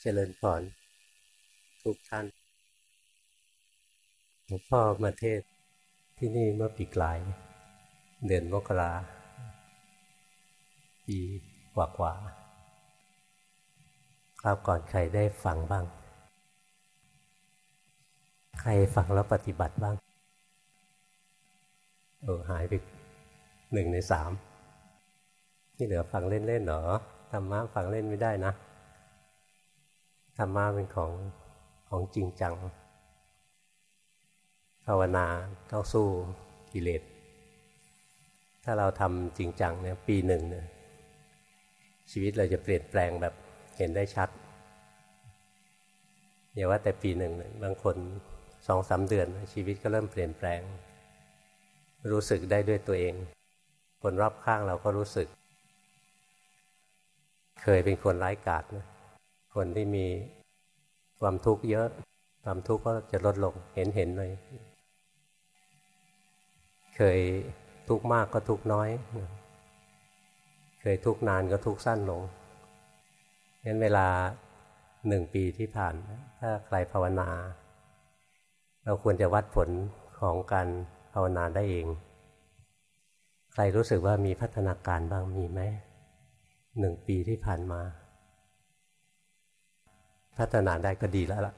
เจริญพรทุกท่านหลวงพ่อมาเทศที่นี่เมื่อปีกลาย เดือนมกราปีกว่ากว่าคราวก่อนใครได้ฟังบ้าง ใครฟังแล้วปฏิบัติบ้าง เออหายไปหนึ่งในสามที่เหลือฟังเล่นๆเหรอธรรมะฟังเล่นไม่ได้นะ ธรรมะเป็นของของจริงจัง ภาวนาต้องสู้กิเลส ถ้าเราทำจริงจังเนี่ยปีหนึ่งเนี่ยชีวิตเราจะเปลี่ยนแปลงแบบเห็นได้ชัดอย่าว่าแต่ปีหนึ่งบางคนสองสาเดือน ชีวิตก็เริ่มเปลี่ยนแปลง รู้สึกได้ด้วยตัวเอง คนรอบข้างเราก็รู้สึก เคยเป็นคนไร้กาดนะ คนที่มีความทุกข์เยอะความทุกข์ก็จะลดลงเห็นเห็นเลย เคยทุกข์มากก็ทุกข์น้อย เคยทุกข์นานก็ทุกข์สั้นลงงั้นเวลาหนึ่งปีที่ผ่าน ถ้าใครภาวนา เราควรจะวัดผลของการภาวนาได้เอง ใครรู้สึกว่ามีพัฒนาการบ้างมีไหมหนึ่งปีที่ผ่านมา พัฒนาได้ก็ดีแล้วล่ะ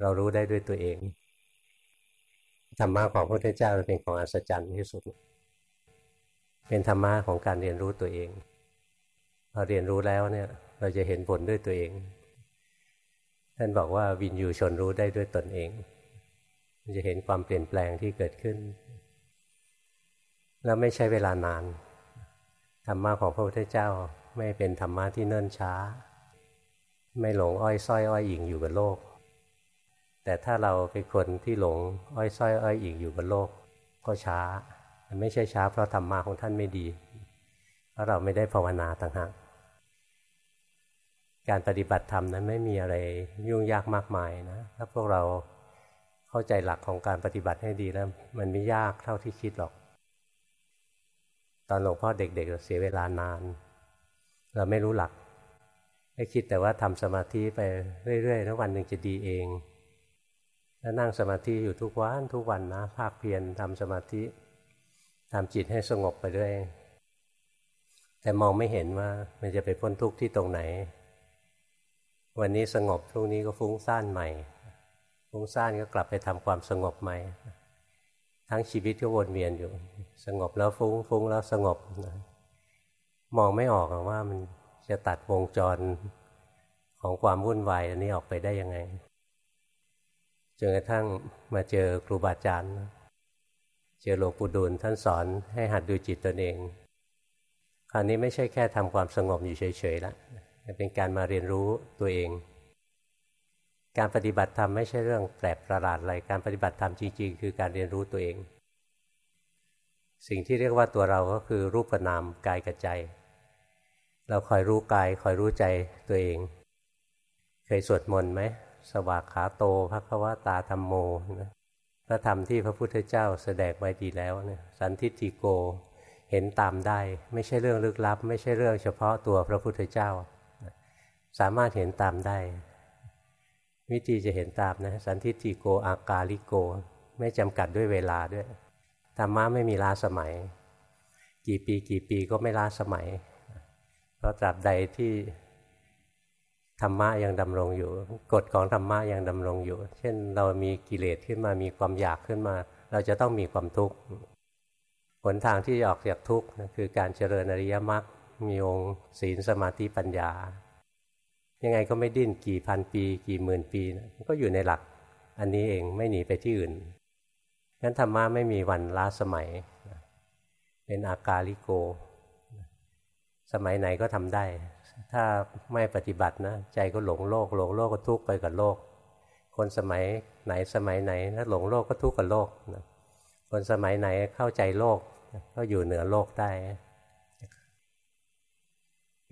เรารู้ได้ด้วยตัวเองธรรมะของพระพุทธเจ้าเป็นของอัศจรรย์ที่สุด เป็นธรรมะของการเรียนรู้ตัวเองพอเรียนรู้แล้วเนี่ย เราจะเห็นผลด้วยตัวเอง ท่านบอกว่าวินยูชนรู้ได้ด้วยตนเองจะเห็นความเปลี่ยนแปลงที่เกิดขึ้น แล้วไม่ใช่เวลานาน ธรรมะของพระพุทธเจ้าไม่เป็นธรรมะที่เนิ่นช้า ไม่หลงอ้อยส้อยอ้อยอิงอยู่กับโลก แต่ถ้าเราเป็นคนที่หลงอ้อยส้อยอ้อยอิงอยู่กับโลก ก็ช้าไม่ใช่ช้า เพราะธรรมะของท่านไม่ดี เพราะเราไม่ได้ภาวนาต่างหากการปฏิบัติธรรมนั้นไม่มีอะไรยุ่งยากมากมายนะ ถ้าพวกเราเข้าใจหลักของการปฏิบัติให้ดีแล้ว มันไม่ยากเท่าที่คิดหรอก ตอนหลวงพ่อเด็กๆเสียเวลานาน เราไม่รู้หลัก ไม่คิดแต่ว่าทำสมาธิไปเรื่อยๆแล้ววันหนึ่งจะดีเองแล้วนั่งสมาธิอยู่ทุกวันทุกวันนะภาคเพียรทำสมาธิทำจิตให้สงบไปด้วย แต่มองไม่เห็นว่ามันจะไปพ้นทุกข์ที่ตรงไหน วันนี้สงบพรุ่งนี้ก็ฟุ้งซ่านใหม่ ฟุ้งซ่านก็กลับไปทำความสงบใหม่ ทั้งชีวิตก็วนเวียนอยู่ สงบแล้วฟุ้งฟุ้งแล้วสงบ มองไม่ออกว่ามัน จะตัดวงจรของความวุ่นวายอันนี้ออกไปได้ยังไงจนกระทั่งมาเจอครูบาอาจารย์ เจอหลวงปู่ดูลท่านสอนให้หัดดูจิตตนเอง คราวนี้ไม่ใช่แค่ทำความสงบอยู่เฉยๆแล้วเป็นการมาเรียนรู้ตัวเอง การปฏิบัติธรรมไม่ใช่เรื่องแปลกประหลาดอะไร การปฏิบัติธรรมจริงๆ คือการเรียนรู้ตัวเอง สิ่งที่เรียกว่าตัวเราก็คือรูปนามกายกับใจ เราคอยรู้กายคอยรู้ใจตัวเอง เคยสวดมนต์ไหม สวากขาโตพระควตาธรรมโมนะพระธรรมที่พระพุทธเจ้าแสดงไว้ดีแล้วเนี่ยสันทิติโกเห็นตามได้ ไม่ใช่เรื่องลึกลับ ไม่ใช่เรื่องเฉพาะตัวพระพุทธเจ้า สามารถเห็นตามได้ วิธีจะเห็นตามนะสันทิติโกอากาลิโก ไม่จำกัดด้วยเวลาด้วยธรรมะไม่มีล้าสมัย กี่ปีกี่ปีก็ไม่ล้าสมัย เพราะตราบใดที่ธรรมะยังดำรงอยู่ กฎของธรรมะยังดำรงอยู่ เช่นเรามีกิเลสขึ้นมามีความอยากขึ้นมา เราจะต้องมีความทุกข์หนทางที่จะออกจากทุกข์คือการเจริญอริยมรรคมีองค์ศีลสมาธิปัญญา ยังไงก็ไม่ดิ้นกี่พันปี กี่หมื่นปีก็อยู่ในหลัก อันนี้เองไม่หนีไปที่อื่นงั้นธรรมะไม่มีวันล้าสมัย เป็นอากาลิโก สมัยไหนก็ทำได้ ถ้าไม่ปฏิบัตินะ ใจก็หลงโลก หลงโลกก็ทุกข์ไปกับโลก คนสมัยไหนสมัยไหนถ้าหลงโลกก็ทุกข์กับโลกนะคนสมัยไหนเข้าใจโลกก็อยู่เหนือโลกได้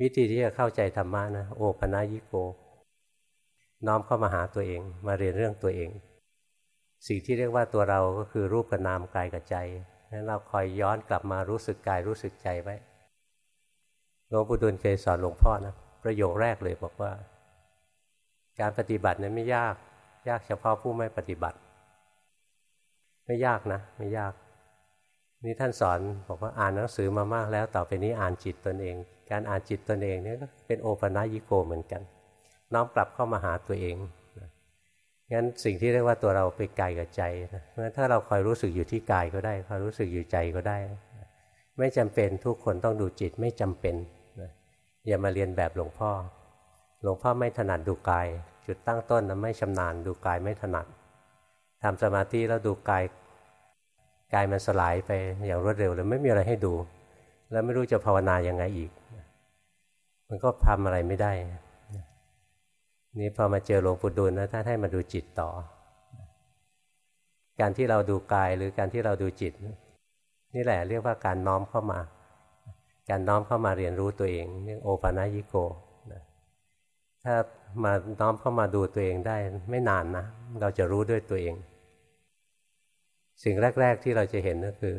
วิธีที่จะเข้าใจธรรมะนะโอปนายิโก น้อมเข้ามาหาตัวเอง มาเรียนเรื่องตัวเอง สิ่งที่เรียกว่าตัวเราก็คือรูปกับนามกายกับใจนั้นเราคอยย้อนกลับมารู้สึกกายรู้สึกใจไว้ หลวงปู่ดูลเคยสอนหลวงพ่อนะประโยคแรกเลยบอกว่า การปฏิบัตินั้นไม่ยาก ยากเฉพาะผู้ไม่ปฏิบัติ ไม่ยากนะ ไม่ยาก นี่ท่านสอนบอกว่าอ่านหนังสือมามากแล้ว ต่อไปนี้อ่านจิตตนเอง การอ่านจิตตนเองนี่ก็เป็นโอปัญิโกเหมือนกัน น้อมกลับเข้ามาหาตัวเองงั้นสิ่งที่เรียกว่าตัวเราไปกายกับใจนะเพราะฉะนั้นถ้าเราคอยรู้สึกอยู่ที่กายก็ได้คอยรู้สึกอยู่ใจก็ได้ ไม่จำเป็นทุกคนต้องดูจิตไม่จำเป็นนะอย่ามาเรียนแบบหลวงพ่อ หลวงพ่อไม่ถนัดดูกาย จุดตั้งต้นนะไม่ชำนาญดูกายไม่ถนัดทำสมาธิแล้วดูกายกายมันสลายไปอย่างรวดเร็วเลยไม่มีอะไรให้ดู แล้วไม่รู้จะภาวนายังไงอีก มันก็ทำอะไรไม่ได้ นี่พอมาเจอหลวงปู่ดูลนะท่านให้มาดูจิตต่อ การที่เราดูกายหรือการที่เราดูจิต นี่แหละเรียกว่าการน้อมเข้ามา การน้อมเข้ามาเรียนรู้ตัวเองเรียกโอปานายิโกถ้ามาน้อมเข้ามาดูตัวเองได้ไม่นานนะ เราจะรู้ด้วยตัวเอง สิ่งแรก ๆที่เราจะเห็นก็คือ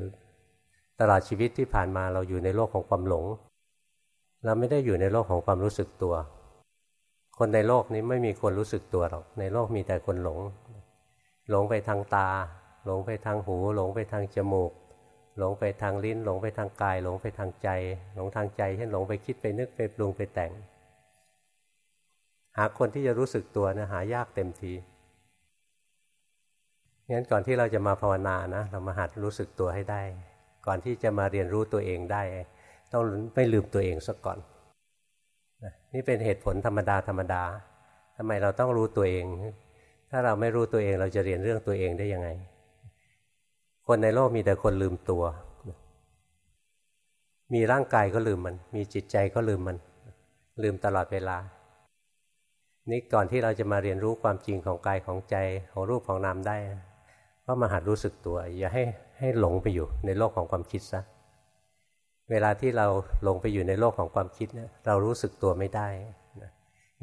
ตลอดชีวิตที่ผ่านมาเราอยู่ในโลกของความหลง เราไม่ได้อยู่ในโลกของความรู้สึกตัว คนในโลกนี้ไม่มีคนรู้สึกตัวหรอกในโลกมีแต่คนหลง หลงไปทางตา หลงไปทางหู หลงไปทางจมูก หลงไปทางลิ้น หลงไปทางกาย หลงไปทางใจ หลงทางใจเช่นหลงไปคิดไปนึกไปปรุงไปแต่ง หาคนที่จะรู้สึกตัวนะหายากเต็มทีงั้นก่อนที่เราจะมาภาวนานะเรามาหัดรู้สึกตัวให้ได้ ก่อนที่จะมาเรียนรู้ตัวเองได้ ต้องไม่ลืมตัวเองซะก่อนนี่เป็นเหตุผลธรรมดาธรรมดาทำไมเราต้องรู้ตัวเอง ถ้าเราไม่รู้ตัวเองเราจะเรียนเรื่องตัวเองได้ยังไง คนในโลกมีแต่คนลืมตัว มีร่างกายก็ลืมมัน มีจิตใจก็ลืมมัน ลืมตลอดเวลา นี่ก่อนที่เราจะมาเรียนรู้ความจริงของกายของใจของรูปของนามได้ ก็มาหัดรู้สึกตัว อย่าให้ให้หลงไปอยู่ในโลกของความคิดซะ เวลาที่เราหลงไปอยู่ในโลกของความคิดเนี่ยเรารู้สึกตัวไม่ได้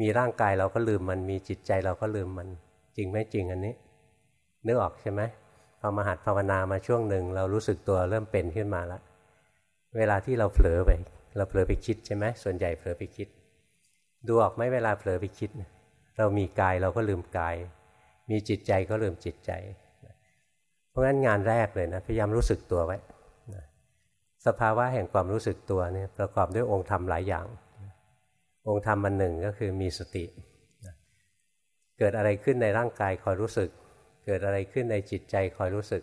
มีร่างกายเราก็ลืมมัน มีจิตใจเราก็ลืมมัน จริงไหมจริงอันนี้ นึกออกใช่ไหม พอมาหัดภาวนามาช่วงหนึ่งเรารู้สึกตัวเริ่มเป็นขึ้นมาแล้วเวลาที่เราเผลอไป เราเผลอไปคิดใช่ไหมส่วนใหญ่เผลอไปคิด ดูออกไหมเวลาเผลอไปคิด เรามีกายเราก็ลืมกาย มีจิตใจก็ลืมจิตใจ เพราะงั้นงานแรกเลยนะพยายามรู้สึกตัวไว้สภาวะแห่งความรู้สึกตัวเนี่ยประกอบด้วยองค์ธรรมหลายอย่าง องค์ธรรมมันหนึ่งก็คือมีสติ เกิดอะไรขึ้นในร่างกายคอยรู้สึก เกิดอะไรขึ้นในจิตใจคอยรู้สึก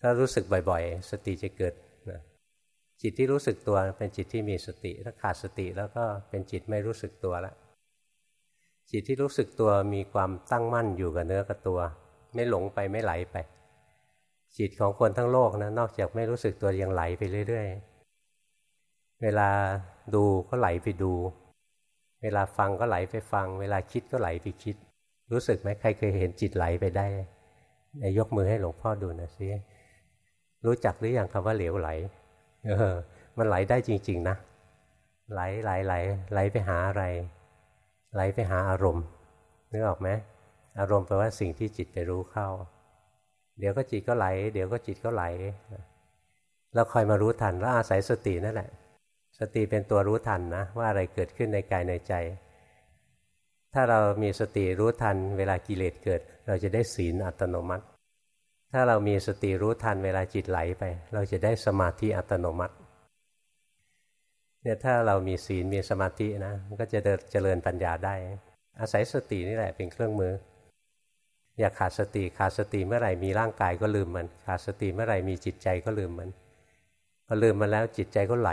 ถ้ารู้สึกบ่อยๆ สติจะเกิดจิตที่รู้สึกตัวเป็นจิตที่มีสติ ถ้าขาดสติแล้วก็เป็นจิตไม่รู้สึกตัวแล้วจิตที่รู้สึกตัวมีความตั้งมั่นอยู่กับเนื้อกับตัว ไม่หลงไปไม่ไหลไป จิตของคนทั้งโลกนะนอกจากไม่รู้สึกตัวยังไหลไปเรื่อย ๆ เวลาดูก็ไหลไปดู เวลาฟังก็ไหลไปฟัง เวลาคิดก็ไหลไปคิด รู้สึกไหมใครเคยเห็นจิตไหลไปได้ยกมือให้หลวงพ่อดูนะสิรู้จักหรืออยังคำว่าเหลวไหล เออ มันไหลได้จริง ๆ นะ ไหลไหลไหลไหลไปหาอะไร ไหลไปหาอารมณ์นึกออกไหมอารมณ์แปลว่าสิ่งที่จิตไปรู้เข้า เดี๋ยวก็จิตก็ไหล เดี๋ยวก็จิตก็ไหลเราคอยมารู้ทันแล้วอาศัยสตินั่นแหละ สติเป็นตัวรู้ทันนะว่าอะไรเกิดขึ้นในกายในใจ ถ้าเรามีสติรู้ทันเวลากิเลสเกิด เราจะได้ศีลอัตโนมัติ ถ้าเรามีสติรู้ทันเวลาจิตไหลไป เราจะได้สมาธิอัตโนมัติเนี่ยถ้าเรามีศีลมีสมาธินะมันก็จะเจริญปัญญาได้ อาศัยสตินี่แหละเป็นเครื่องมือ อย่าขาดสติขาดสติเมื่อไหร่มีร่างกายก็ลืมมัน ขาดสติเมื่อไหร่มีจิตใจก็ลืมมันพอลืมมันแล้วจิตใจก็ไหล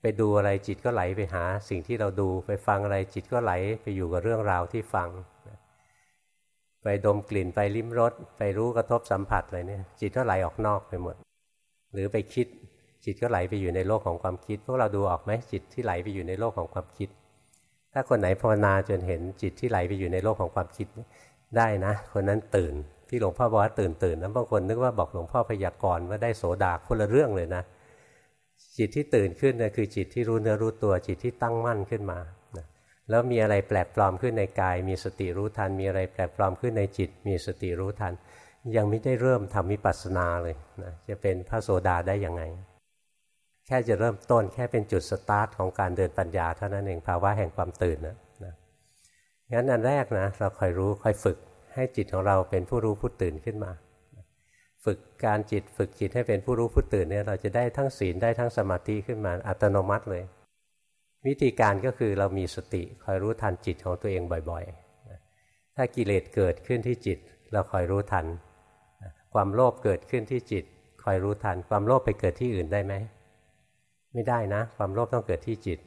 ไปดูอะไรจิตก็ไหลไปหา สิ่งที่เราดูไปฟังอะไรจิตก็ไหลไปอยู่กับเรื่องราวที่ฟัง ไปดมกลิ่นไปลิ้มรสไปรู้กระทบสัมผัสอะไรเนี่ย จิตก็ไหลออกนอกไปหมด หรือไปคิดจิตก็ไหลไปอยู่ในโลกของความคิด พวกเราดูออกไหมจิตที่ไหลไปอยู่ในโลกของความคิด ถ้าคนไหนภาวนาจนเห็นจิตที่ไหลไปอยู่ในโลกของความคิดได้นะ คนนั้นตื่นที่หลวงพ่อบอกว่าตื่นตื่นนะบางคนนึกว่าบอกหลวงพ่อพยากรณ์ว่าได้โสดาคนละเรื่องเลยนะ จิตที่ตื่นขึ้นนะคือจิตที่รู้เนื้อรู้ตัวจิตที่ตั้งมั่นขึ้นมานะแล้วมีอะไรแปลกปลอมขึ้นในกาย มีสติรู้ทัน มีอะไรแปลกปลอมขึ้นในจิต มีสติรู้ทัน ยังไม่ได้เริ่มทำวิปัสสนาเลยนะจะเป็นพระโสดาได้ยังไง แค่จะเริ่มต้นแค่เป็นจุดสตาร์ทของการเดินปัญญาเท่านั้นเองภาวะแห่งความตื่นนะนะงั้นอันแรกนะเราคอยรู้คอยฝึกให้จิตของเราเป็นผู้รู้ผู้ตื่นขึ้นมา ฝึกการจิตฝึกจิตให้เป็นผู้รู้ผู้ตื่นเนี่ยเราจะได้ทั้งศีลได้ทั้งสมาธิขึ้นมาอัตโนมัติเลย วิธีการก็คือเรามีสติคอยรู้ทันจิตของตัวเองบ่อยๆ ถ้ากิเลสเกิดขึ้นที่จิต เราคอยรู้ทัน ความโลภเกิดขึ้นที่จิตคอยรู้ทัน ความโลภไปเกิดที่อื่นได้ไหมไม่ได้นะ ความโลภต้องเกิดที่จิต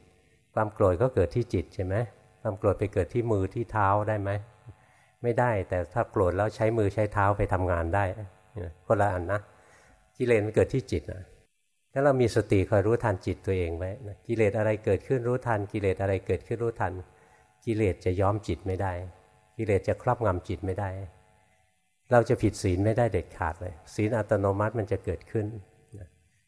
ความโกรธก็เกิดที่จิตใช่ไหมความโกรธไปเกิดที่มือที่เท้าได้ไหมไม่ได้แต่ถ้าโกรธแล้วใช้มือใช้เท้าไปทำงานได้ คนละอันนะกิเลสมันเกิดที่จิตนะถ้าเรามีสติคอยรู้ทันจิตตัวเองไว้นะกิเลสอะไรเกิดขึ้นรู้ทัน กิเลสอะไรเกิดขึ้นรู้ทัน กิเลสจะย้อมจิตไม่ได้ กิเลสจะครอบงำจิตไม่ได้ เราจะผิดศีลไม่ได้เด็ดขาดเลย ศีลอัตโนมัติมันจะเกิดขึ้น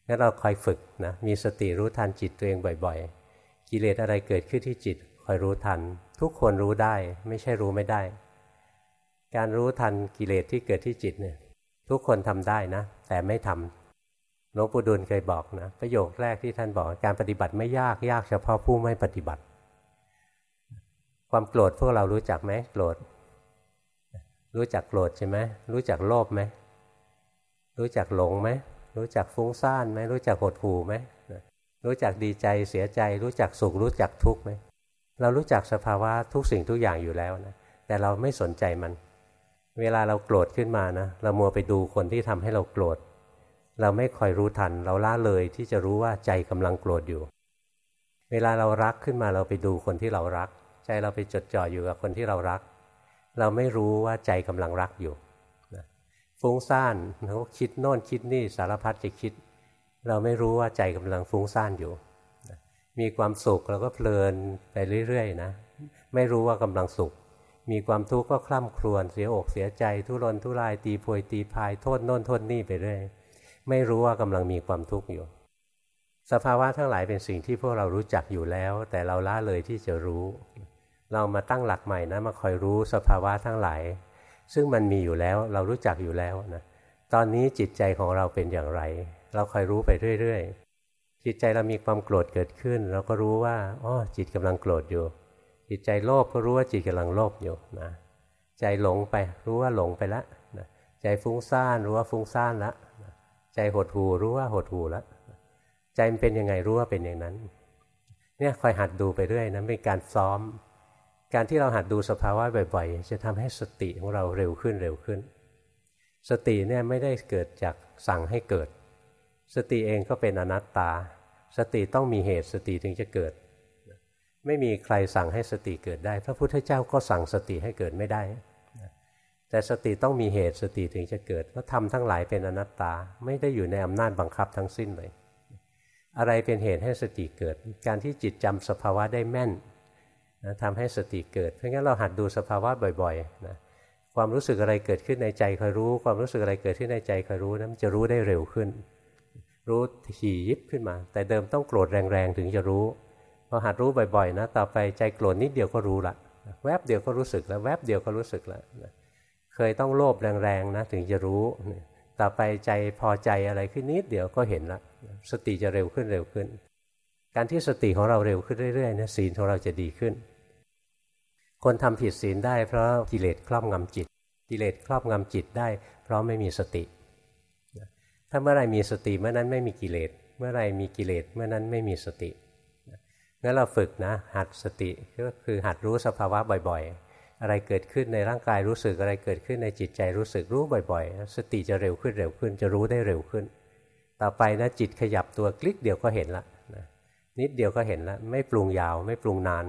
งั้นเราคอยฝึกนะมีสติรู้ทันจิตตัวเองบ่อยๆ กิเลสอะไรเกิดขึ้นที่จิตคอยรู้ทัน ทุกคนรู้ได้ไม่ใช่รู้ไม่ได้ การรู้ทันกิเลสที่เกิดที่จิตเนี่ย ทุกคนทำได้นะ แต่ไม่ทำหลวงปู่ดูลเคยบอกนะ ประโยคแรกที่ท่านบอกการปฏิบัติไม่ยากยากเฉพาะผู้ไม่ปฏิบัติ ความโกรธพวกเรารู้จักไหมโกรธ รู้จักโกรธใช่ไหมรู้จักโลภไหมรู้จักหลงไหมรู้จักฟุ้งซ่านไหมรู้จักหดหู่ไหมรู้จักดีใจเสียใจ รู้จักสุขรู้จักทุกข์ไหมเรารู้จักสภาวะทุกสิ่งทุกอย่างอยู่แล้วนะแต่เราไม่สนใจมัน เวลาเราโกรธขึ้นมานะเรามัวไปดูคนที่ทำให้เราโกรธ เราไม่คอยรู้ทัน เราละเลยที่จะรู้ว่าใจกำลังโกรธอยู่ เวลาเรารักขึ้นมาเราไปดูคนที่เรารัก ใจเราไปจดจ่ออยู่กับคนที่เรารัก เราไม่รู้ว่าใจกำลังรักอยู่ฟุ้งซ่านเขาคิดโน่นคิดนี่สารพัดจะคิด เราไม่รู้ว่าใจกำลังฟุ้งซ่านอยู่ มีความสุขเราก็เพลินไปเรื่อยๆนะ ไม่รู้ว่ากำลังสุข มีความทุกข์ก็คล่ำครวญเสียอกเสียใจ ทุรนทุรายตีโพยตีพายโทษโน่นโทษนี่ไปเรื่อยไม่รู้ว่ากำลังมีความทุกข์อยู่ สภาวะทั้งหลายเป็นสิ่งที่พวกเรารู้จักอยู่แล้ว แต่เราละเลยที่จะรู้ เรามาตั้งหลักใหม่นะมาคอยรู้สภาวะทั้งหลาย ซึ่งมันมีอยู่แล้วเรารู้จักอยู่แล้วนะตอนนี้จิตใจของเราเป็นอย่างไร เราคอยรู้ไปเรื่อยๆจิตใจเรามีความโกรธเกิดขึ้น เราก็รู้ว่าอ๋อจิตกำลังโกรธอยู่ จิตใจโลภก็รู้ว่าจิตกำลังโลภอยู่นะใจหลงไปรู้ว่าหลงไปแล้วนะใจฟุ้งซ่านรู้ว่าฟุ้งซ่านแล้วนะใจหดหูรู้ว่าหดหูแล้วใจมันเป็นยังไงรู้ว่าเป็นอย่างนั้น เนี่ยคอยหัดดูไปเรื่อยนะเป็นการซ้อม การที่เราหัดดูสภาวะบ่อยๆ จะทำให้สติของเราเร็วขึ้นเร็วขึ้น สติเนี่ยไม่ได้เกิดจากสั่งให้เกิด สติเองก็เป็นอนัตตา สติต้องมีเหตุสติถึงจะเกิด ไม่มีใครสั่งให้สติเกิดได้ พระพุทธเจ้าก็สั่งสติให้เกิดไม่ได้ แต่สติต้องมีเหตุสติถึงจะเกิดเพราะทำทั้งหลายเป็นอนัตตา ไม่ได้อยู่ในอำนาจบังคับทั้งสิ้นเลย อะไรเป็นเหตุให้สติเกิด การที่จิตจำสภาวะได้แม่นนะทำให้สติเกิด เพราะงั้นเราหัดดูสภาวะบ่อยๆนะความรู้สึกอะไรเกิดขึ้นในใจคอยรู้ ความรู้สึกอะไรเกิดขึ้นในใจคอยรู้นะมันจะรู้ได้เร็วขึ้น รู้ถี่ยิบขึ้นมา แต่เดิมต้องโกรธแรงๆถึงจะรู้ พอหัดรู้บ่อยๆนะต่อไปใจโกรธนิดเดียวก็รู้ละแวบเดียวก็รู้สึกแล้วแวบเดียวก็รู้สึกแล้วเคยต้องโลภแรงๆนะถึงจะรู้ ต่อไปใจพอใจอะไรขึ้นนิดเดียวก็เห็นละสติจะเร็วขึ้นเร็วขึ้น การที่สติของเราเร็วขึ้นเรื่อยๆนะศีลของเราจะดีขึ้น คนทำผิดศีลได้เพราะกิเลสครอบงำจิต กิเลสครอบงำจิตได้ เพราะไม่มีสติ ถ้าเมื่อไรมีสติเมื่อนั้นไม่มีกิเลส เมื่อไรมีกิเลสเมื่อนั้นไม่มีสติ งั้นเราฝึกนะ หัดสติก็คือหัดรู้สภาวะบ่อย ๆ อะไรเกิดขึ้นในร่างกายรู้สึกอะไรเกิดขึ้นในจิตใจรู้สึกรู้บ่อยๆ สติจะเร็วขึ้นเร็วขึ้น จะรู้ได้เร็วขึ้น ต่อไปนะจิตขยับตัวคลิกเดียวก็เห็นละนิดเดียวก็เห็นละไม่ปรุงยาวไม่ปรุงนาน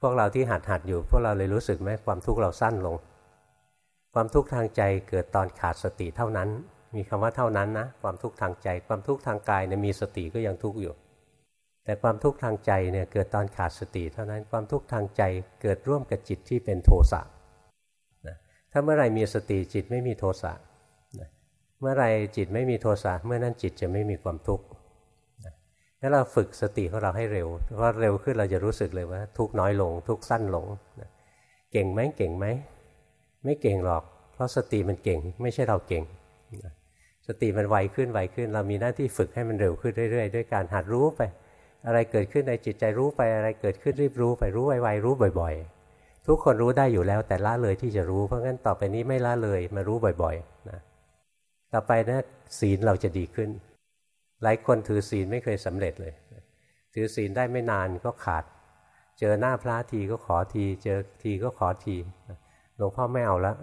พวกเราที่หัดหัดอยู่ พวกเราเลยรู้สึกไหมความทุกข์เราสั้นลง ความทุกข์ทางใจเกิดตอนขาดสติเท่านั้น มีคำว่าเท่านั้นนะความทุกข์ทางใจ ความทุกข์ทางกายเนี่ยมีสติก็ยังทุกข์อยู่ แต่ความทุกข์ทางใจเนี่ยเกิดตอนขาดสติ เท่านั้นความทุกข์ทางใจเกิดร่วมกับจิตที่เป็นโทสะนะถ้าเมื่อไรมีสติจิตไม่มีโทสะนะเมื่อไรจิตไม่มีโทสะเมื่อนั้นจิตจะไม่มีความทุกข์ถ้าเราฝึกสติของเราให้เร็วเพอเร็วขึ้นเราจะรู้สึกเลยว่า ทุกน้อยลง ทุกสั้นลงเก่งไหมเก่งไหมไม่เก่งหรอก เพราะสติมันเก่ง ไม่ใช่เราเก่งสติมันไวขึ้นไวขึ้น เรามีหน้าที่ฝึกให้มันเร็วขึ้นเรื่อยๆ ด้วยการหัดรู้ไป อะไรเกิดขึ้นในจิตใจรู้ไปอะไรเกิดขึ้นรีบรู้ไปรู้ไวๆรู้บ่อย ๆ ทุกคนรู้ได้อยู่แล้วแต่ละเลยที่จะรู้ เพราะงั้นต่อไปนี้ไม่ละเลยมารู้บ่อยๆนะต่อไปนะศีลเราจะดีขึ้น หลายคนถือศีลไม่เคยสำเร็จเลย ถือศีลได้ไม่นานก็ขาด เจอหน้าพระทีก็ขอที เจอทีก็ขอทีหลวงพ่อไม่เอาล้ว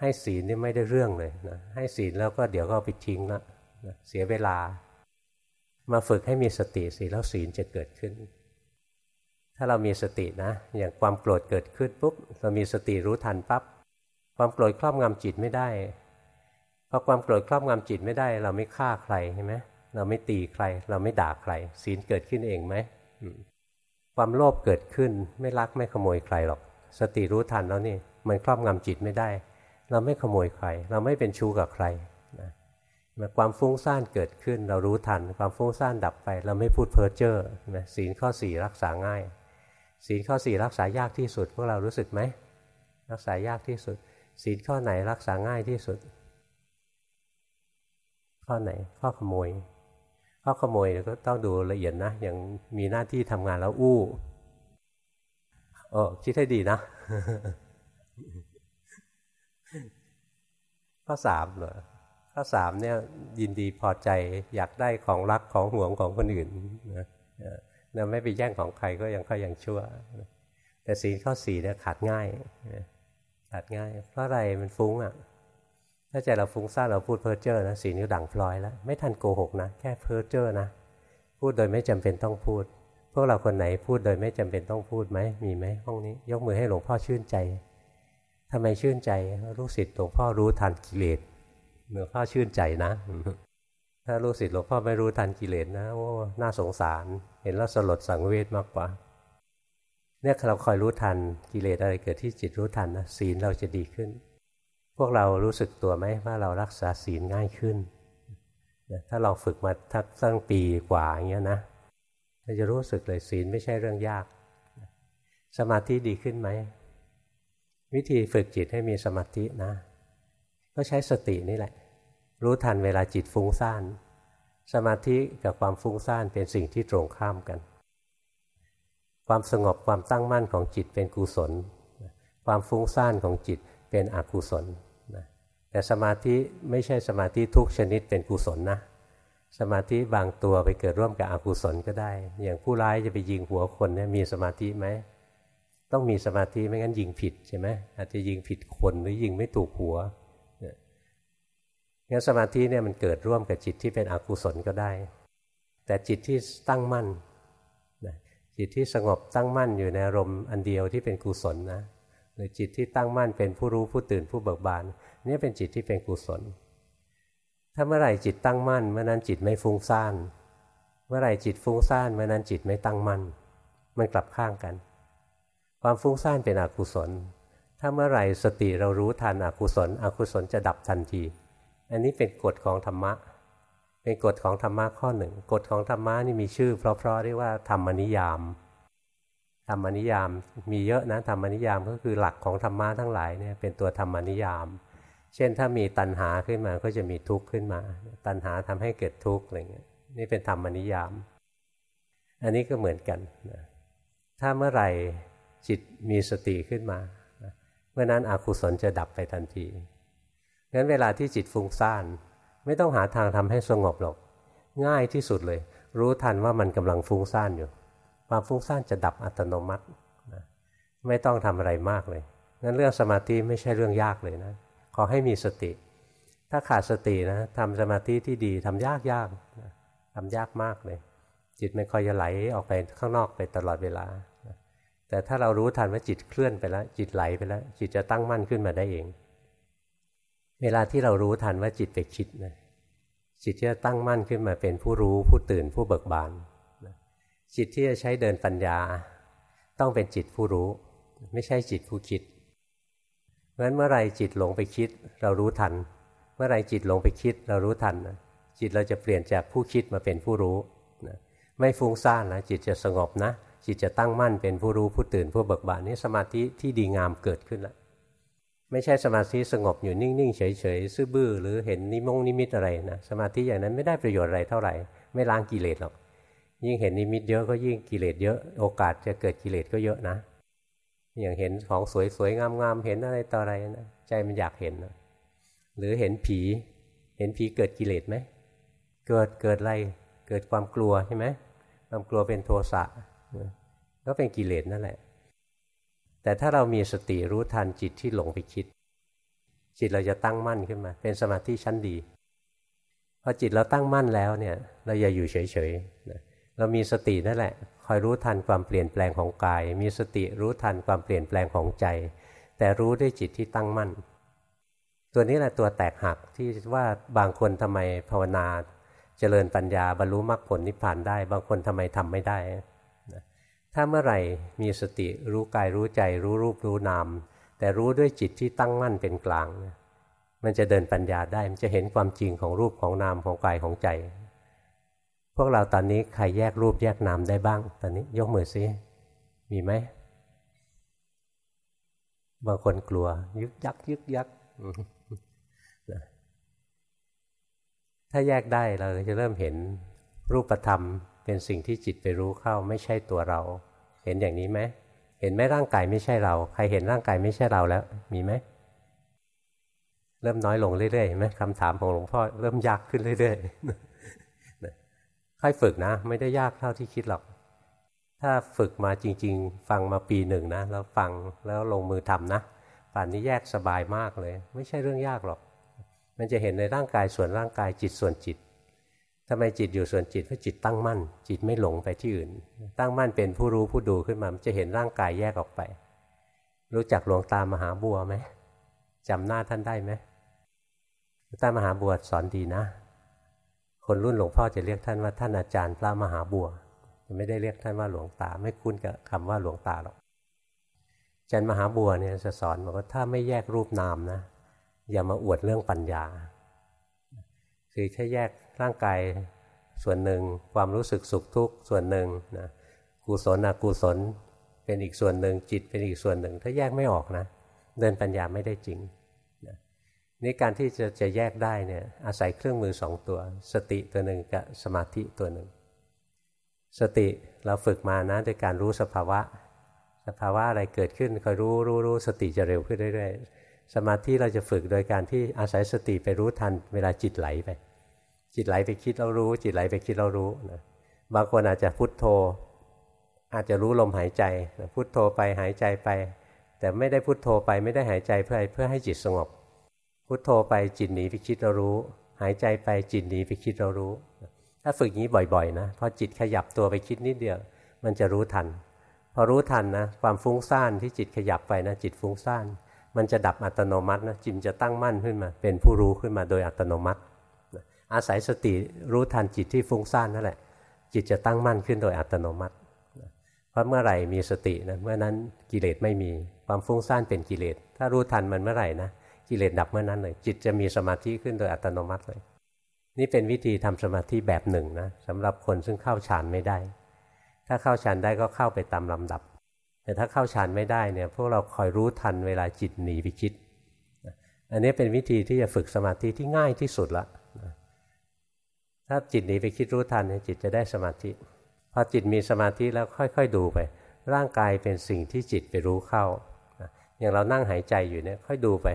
ให้ศีลนี่ไม่ได้เรื่องเลยนะให้ศีลแล้วก็เดี๋ยวก็ไปทิ้งละนะเสียเวลา มาฝึกให้มีสติสิแล้วศีลจะเกิดขึ้น ถ้าเรามีสตินะ อย่างความโกรธเกิดขึ้นปุ๊บเรามีสติรู้ทันปับ๊บความโกรธครอบงำจิตไม่ได้พอความโกรธครอบงำจิตไม่ได้ เราไม่ฆ่าใครใช่ไหมเราไม่ตีใคร เราไม่ด่าใคร ศีลเกิดขึ้นเองไหมความโลภเกิดขึ้นไม่ลักไม่ขโมยใครหรอก สติรู้ทันแล้วนี่มันครอบงำจิตไม่ได้ เราไม่ขโมยใคร เราไม่เป็นชู้กับใครนะ ความฟุ้งซ่านเกิดขึ้น เรารู้ทัน ความฟุ้งซ่านดับไป เราไม่พูดเพ้อเจ้อนะศีลข้อสี่รักษาง่าย ศีลข้อสี่รักษายากที่สุด พวกเรารู้สึกไหมรักษายากที่สุด ศีลข้อไหนรักษาง่ายที่สุด ข้อไหนข้อขโมย ข้อขโมยก็ต้องดูละเอียดนะอย่างมีหน้าที่ทำงานแล้วอู้เออคิดให้ดีนะ ข้อสามเหรอ ข้อสามเนี่ยยินดีพอใจอยากได้ของรักของห่วงของคนอื่นนะนะไม่ไปแย่งของใครก็ยังก็ยังชั่ว แต่สีข้อสี่เนี่ยขาดง่ายขาดง่าย เพราะอะไรมันฟุ้งอะถ้าใจเราฟุ้งซ่านเราพูดเพ้อเจ้อนะสีนิ้วดังพลอยแล้ว ไม่ทันโกหกนะแค่เพ้อเจ้อนะพูดโดยไม่จำเป็นต้องพูด พวกเราคนไหนพูดโดยไม่จำเป็นต้องพูดไหมมีไหมห้องนี้ ยกมือให้หลวงพ่อชื่นใจทำไมชื่นใจลูกศิษย์หลวงพ่อรู้ทันกิเลส หลวงพ่อชื่นใจนะ ถ้าลูกศิษย์หลวงพ่อไม่รู้ทันกิเลสนะโอ้น่าสงสาร เห็นแล้วสลดสังเวชมากกว่า เนี่ยเราคอยรู้ทันกิเลสอะไรเกิดที่จิตรู้ทันนะศีลเราจะดีขึ้น พวกเรารู้สึกตัวไหมว่าเรารักษาศีลง่ายขึ้น ถ้าเราฝึกมาทักตั้งปีกว่าอย่างเงี้ยนะเราจะรู้สึกเลยศีลไม่ใช่เรื่องยาก สมาธิดีขึ้นไหม วิธีฝึกจิตให้มีสมาธินะ ก็ใช้สตินี่แหละ รู้ทันเวลาจิตฟุ้งซ่าน สมาธิกับความฟุ้งซ่านเป็นสิ่งที่ตรงข้ามกัน ความสงบความตั้งมั่นของจิตเป็นกุศล ความฟุ้งซ่านของจิตเป็นอกุศลแต่สมาธิไม่ใช่สมาธิทุกชนิดเป็นกุศลนะ สมาธิบางตัวไปเกิดร่วมกับอกุศลก็ได้ อย่างผู้ร้ายจะไปยิงหัวคนเนี่ยมีสมาธิไหมต้องมีสมาธิไม่งั้นยิงผิดใช่ไหมอาจจะยิงผิดคนหรือยิงไม่ถูกหัว งั้นสมาธิเนี่ยมันเกิดร่วมกับจิตที่เป็นอกุศลก็ได้ แต่จิตที่ตั้งมั่นจิตที่สงบตั้งมั่นอยู่ในอารมณ์อันเดียวที่เป็นกุศลนะหรือจิตที่ตั้งมั่นเป็นผู้รู้ผู้ตื่นผู้เบิกบานนี่เป็นจิตที่เป็นกุศล ถ้าเมื่อไหร่จิตตั้งมั่นเมื่อนั้นจิตไม่ฟุ้งซ่าน เมื่อไหร่จิตฟุ้งซ่านเมื่อนั้นจิตไม่ตั้งมั่น มันกลับข้างกัน ความฟุ้งซ่านเป็นอกุศล ถ้าเมื่อไหร่สติเรารู้ทันอกุศล อกุศลจะดับทันที อันนี้เป็นกฎของธรรมะ เป็นกฎของธรรมะข้อหนึ่งกฎของธรรมะนี่มีชื่อ เพราะๆเรียกว่าธรรมนิยามธรรมนิยามมีเยอะนะธรรมนิยามก็คือหลักของธรรมะทั้งหลายเนี่ยเป็นตัวธรรมนิยาม เช่นถ้ามีตัณหาขึ้นมาก็จะมีทุกข์ขึ้นมา ตัณหาทำให้เกิดทุกข์อะไรเงี้ยนี่เป็นธรรมนิยาม อันนี้ก็เหมือนกันนะถ้าเมื่อไหร่จิตมีสติขึ้นมาเมื่อนั้นอกุศลจะดับไปทันที งั้นเวลาที่จิตฟุ้งซ่าน ไม่ต้องหาทางทำให้สงบหรอก ง่ายที่สุดเลย รู้ทันว่ามันกำลังฟุ้งซ่านอยู่ ความฟุ้งซ่านจะดับอัตโนมัตินะไม่ต้องทำอะไรมากเลยงั้นเรื่องสมาธิไม่ใช่เรื่องยากเลยนะ ขอให้มีสติ ถ้าขาดสตินะทำสมาธิที่ดีทำยากยากทำยากมากเลย จิตไม่ค่อยจะไหลออกไปข้างนอกไปตลอดเวลาแต่ถ้าเรารู้ทันว่าจิตเคลื่อนไปแล้ว จิตไหลไปแล้ว จิตจะตั้งมั่นขึ้นมาได้เอง เวลาที่เรารู้ทันว่าจิตไปคิดนะจิตจะตั้งมั่นขึ้นมาเป็นผู้รู้ผู้ตื่นผู้เบิกบานจิตที่จะใช้เดินปัญญา ต้องเป็นจิตผู้รู้ ไม่ใช่จิตผู้คิดเพราะฉะนั้นเมื่อไรจิตหลงไปคิด เรารู้ทัน เมื่อไรจิตหลงไปคิด เรารู้ทันนะจิตเราจะเปลี่ยนจากผู้คิดมาเป็นผู้รู้นะไม่ฟุ้งซ่านนะจิตจะสงบนะ จิตจะตั้งมั่นเป็นผู้รู้ผู้ตื่นผู้เบิกบานนี่สมาธิที่ดีงามเกิดขึ้นแล้ว ไม่ใช่สมาธิสงบอยู่นิ่งๆ เฉยๆ ซื่อบื้อหรือเห็นนิมงนิมิตอะไรนะสมาธิอย่างนั้นไม่ได้ประโยชน์อะไรเท่าไหร่ ไม่ล้างกิเลสหรอก ยิ่งเห็นนิมิตเยอะก็ยิ่งกิเลสเยอะ โอกาสจะเกิดกิเลสก็เยอะนะ อย่างเห็นของสวยๆ งามๆ เห็นอะไรต่ออะไรนะใจมันอยากเห็นนะหรือเห็นผี เห็นผีเกิดกิเลสไหม เกิดเกิดอะไรเกิดความกลัวใช่ไหมความกลัวเป็นโทสะก็เป็นกิเลสนั่นแหละ แต่ถ้าเรามีสติรู้ทันจิตที่หลงไปคิด จิตเราจะตั้งมั่นขึ้นมา เป็นสมาธิชั้นดีพอจิตเราตั้งมั่นแล้วเนี่ยเราอย่าอยู่เฉยๆเรามีสตินั่นแหละ คอยรู้ทันความเปลี่ยนแปลงของกาย มีสติรู้ทันความเปลี่ยนแปลงของใจ แต่รู้ด้วยจิตที่ตั้งมั่น ตัวนี้แหละตัวแตกหักที่ว่าบางคนทำไมภาวนา เจริญปัญญาบรรลุมรรคผลนิพพานได้ บางคนทำไมทำไม่ได้ ถ้าเมื่อไหร่มีสติรู้กายรู้ใจ รู้รูปรู้นาม แต่รู้ด้วยจิตที่ตั้งมั่นเป็นกลาง มันจะเดินปัญญาได้ มันจะเห็นความจริงของรูปของนามของกายของใจ พวกเราตอนนี้ใครแยกรูปแยกนามได้บ้าง ตอนนี้ยกมือซิมีไหมบางคนกลัว ยึกยัก ยึกยักถ้าแยกได้เราจะเริ่มเห็นรูปธรรม เป็นสิ่งที่จิตไปรู้เข้าไม่ใช่ตัวเรา เห็นอย่างนี้ไหมเห็นไหมร่างกายไม่ใช่เรา ใครเห็นร่างกายไม่ใช่เราแล้ว มีไหมเริ่มน้อยลงเรื่อยๆเห็นไหมคำถามของหลวงพ่อเริ่มยากขึ้นเรื่อยๆค่อยฝึกนะ ไม่ได้ยากเท่าที่คิดหรอก ถ้าฝึกมาจริง ๆ ฟังมาปีหนึ่งนะแล้วฟังแล้วลงมือทำนะป่านนี้แยกสบายมากเลย ไม่ใช่เรื่องยากหรอก มันจะเห็นในร่างกายส่วนร่างกายจิตส่วนจิต ทำไมจิตอยู่ส่วนจิตเพราะจิตตั้งมั่น จิตไม่หลงไปที่อื่น ตั้งมั่นเป็นผู้รู้ผู้ดูขึ้นมามันจะเห็นร่างกายแยกออกไป รู้จักหลวงตามหาบัวไหมจำหน้าท่านได้ไหมหลวงตามหาบัวสอนดีนะ คนรุ่นหลวงพ่อจะเรียกท่านว่าท่านอาจารย์พระมหาบัวไม่ได้เรียกท่านว่าหลวงตา ไม่คุ้นกับคำว่าหลวงตาหรอกอาจารย์มหาบัวเนี่ยจะสอนบอกว่าถ้าไม่แยกรูปนามนะ อย่ามาอวดเรื่องปัญญาคือแค่แยก ร่างกายส่วนหนึ่ง ความรู้สึกสุขทุกข์ส่วนหนึ่งนะกุศลอกุศลเป็นอีกส่วนหนึ่งจิตเป็นอีกส่วนหนึ่ง ถ้าแยกไม่ออกนะเดินปัญญาไม่ได้จริงนะนี่การที่จะจะแยกได้เนี่ยอาศัยเครื่องมือสองตัว สติตัวหนึ่งกับสมาธิตัวหนึ่ง สติเราฝึกมานะโดยการรู้สภาวะ สภาวะอะไรเกิดขึ้นคอยรู้รู้รู้สติจะเร็วขึ้นเรื่อยๆสมาธิเราจะฝึกโดยการที่อาศัยสติไปรู้ทันเวลาจิตไหลไป จิตไหลไปคิดเรารู้ จิตไหลไปคิดเรารู้นะบางคนอาจจะพุทโธ อาจจะรู้ลมหายใจพุทโธไปหายใจไป แต่ไม่ได้พุทโธไปไม่ได้หายใจเพื่อเพื่อให้จิตสงบ พุทโธไปจิตหนีไปคิดเรารู้ หายใจไปจิตหนีไปคิดเรารู้ ถ้าฝึกอย่างนี้บ่อยๆนะพอจิตขยับตัวไปคิดนิดเดียว มันจะรู้ทัน พอรู้ทันนะความฟุ้งซ่านที่จิตขยับไปนะจิตฟุ้งซ่านมันจะดับอัตโนมัตินะจิมจะตั้งมั่นขึ้นมา เป็นผู้รู้ขึ้นมาโดยอัตโนมัติ อาศัยสติรู้ทันจิตที่ฟุ้งซ่านนั่นแหละ จิตจะตั้งมั่นขึ้นโดยอัตโนมัติ เพราะเมื่อไหร่มีสตินะเมื่อนั้นกิเลสไม่มีความฟุ้งซ่านเป็นกิเลส ถ้ารู้ทันมันเมื่อไหร่นะกิเลสดับเมื่อนั้นเลย จิตจะมีสมาธิขึ้นโดยอัตโนมัติเลย นี่เป็นวิธีทำสมาธิแบบหนึ่งนะสำหรับคนซึ่งเข้าฌานไม่ได้ ถ้าเข้าฌานได้ก็เข้าไปตามลำดับ แต่ถ้าเข้าฌานไม่ได้เนี่ยพวกเราคอยรู้ทันเวลาจิตหนีไปคิด อันนี้เป็นวิธีที่จะฝึกสมาธิที่ง่ายที่สุดละ ถ้าจิตหนีไปคิดรู้ทันจิตจะได้สมาธิ พอจิตมีสมาธิแล้วค่อย ๆ ดูไป ร่างกายเป็นสิ่งที่จิตไปรู้เข้า อย่างเรานั่งหายใจอยู่เนี่ยค่อยดูไป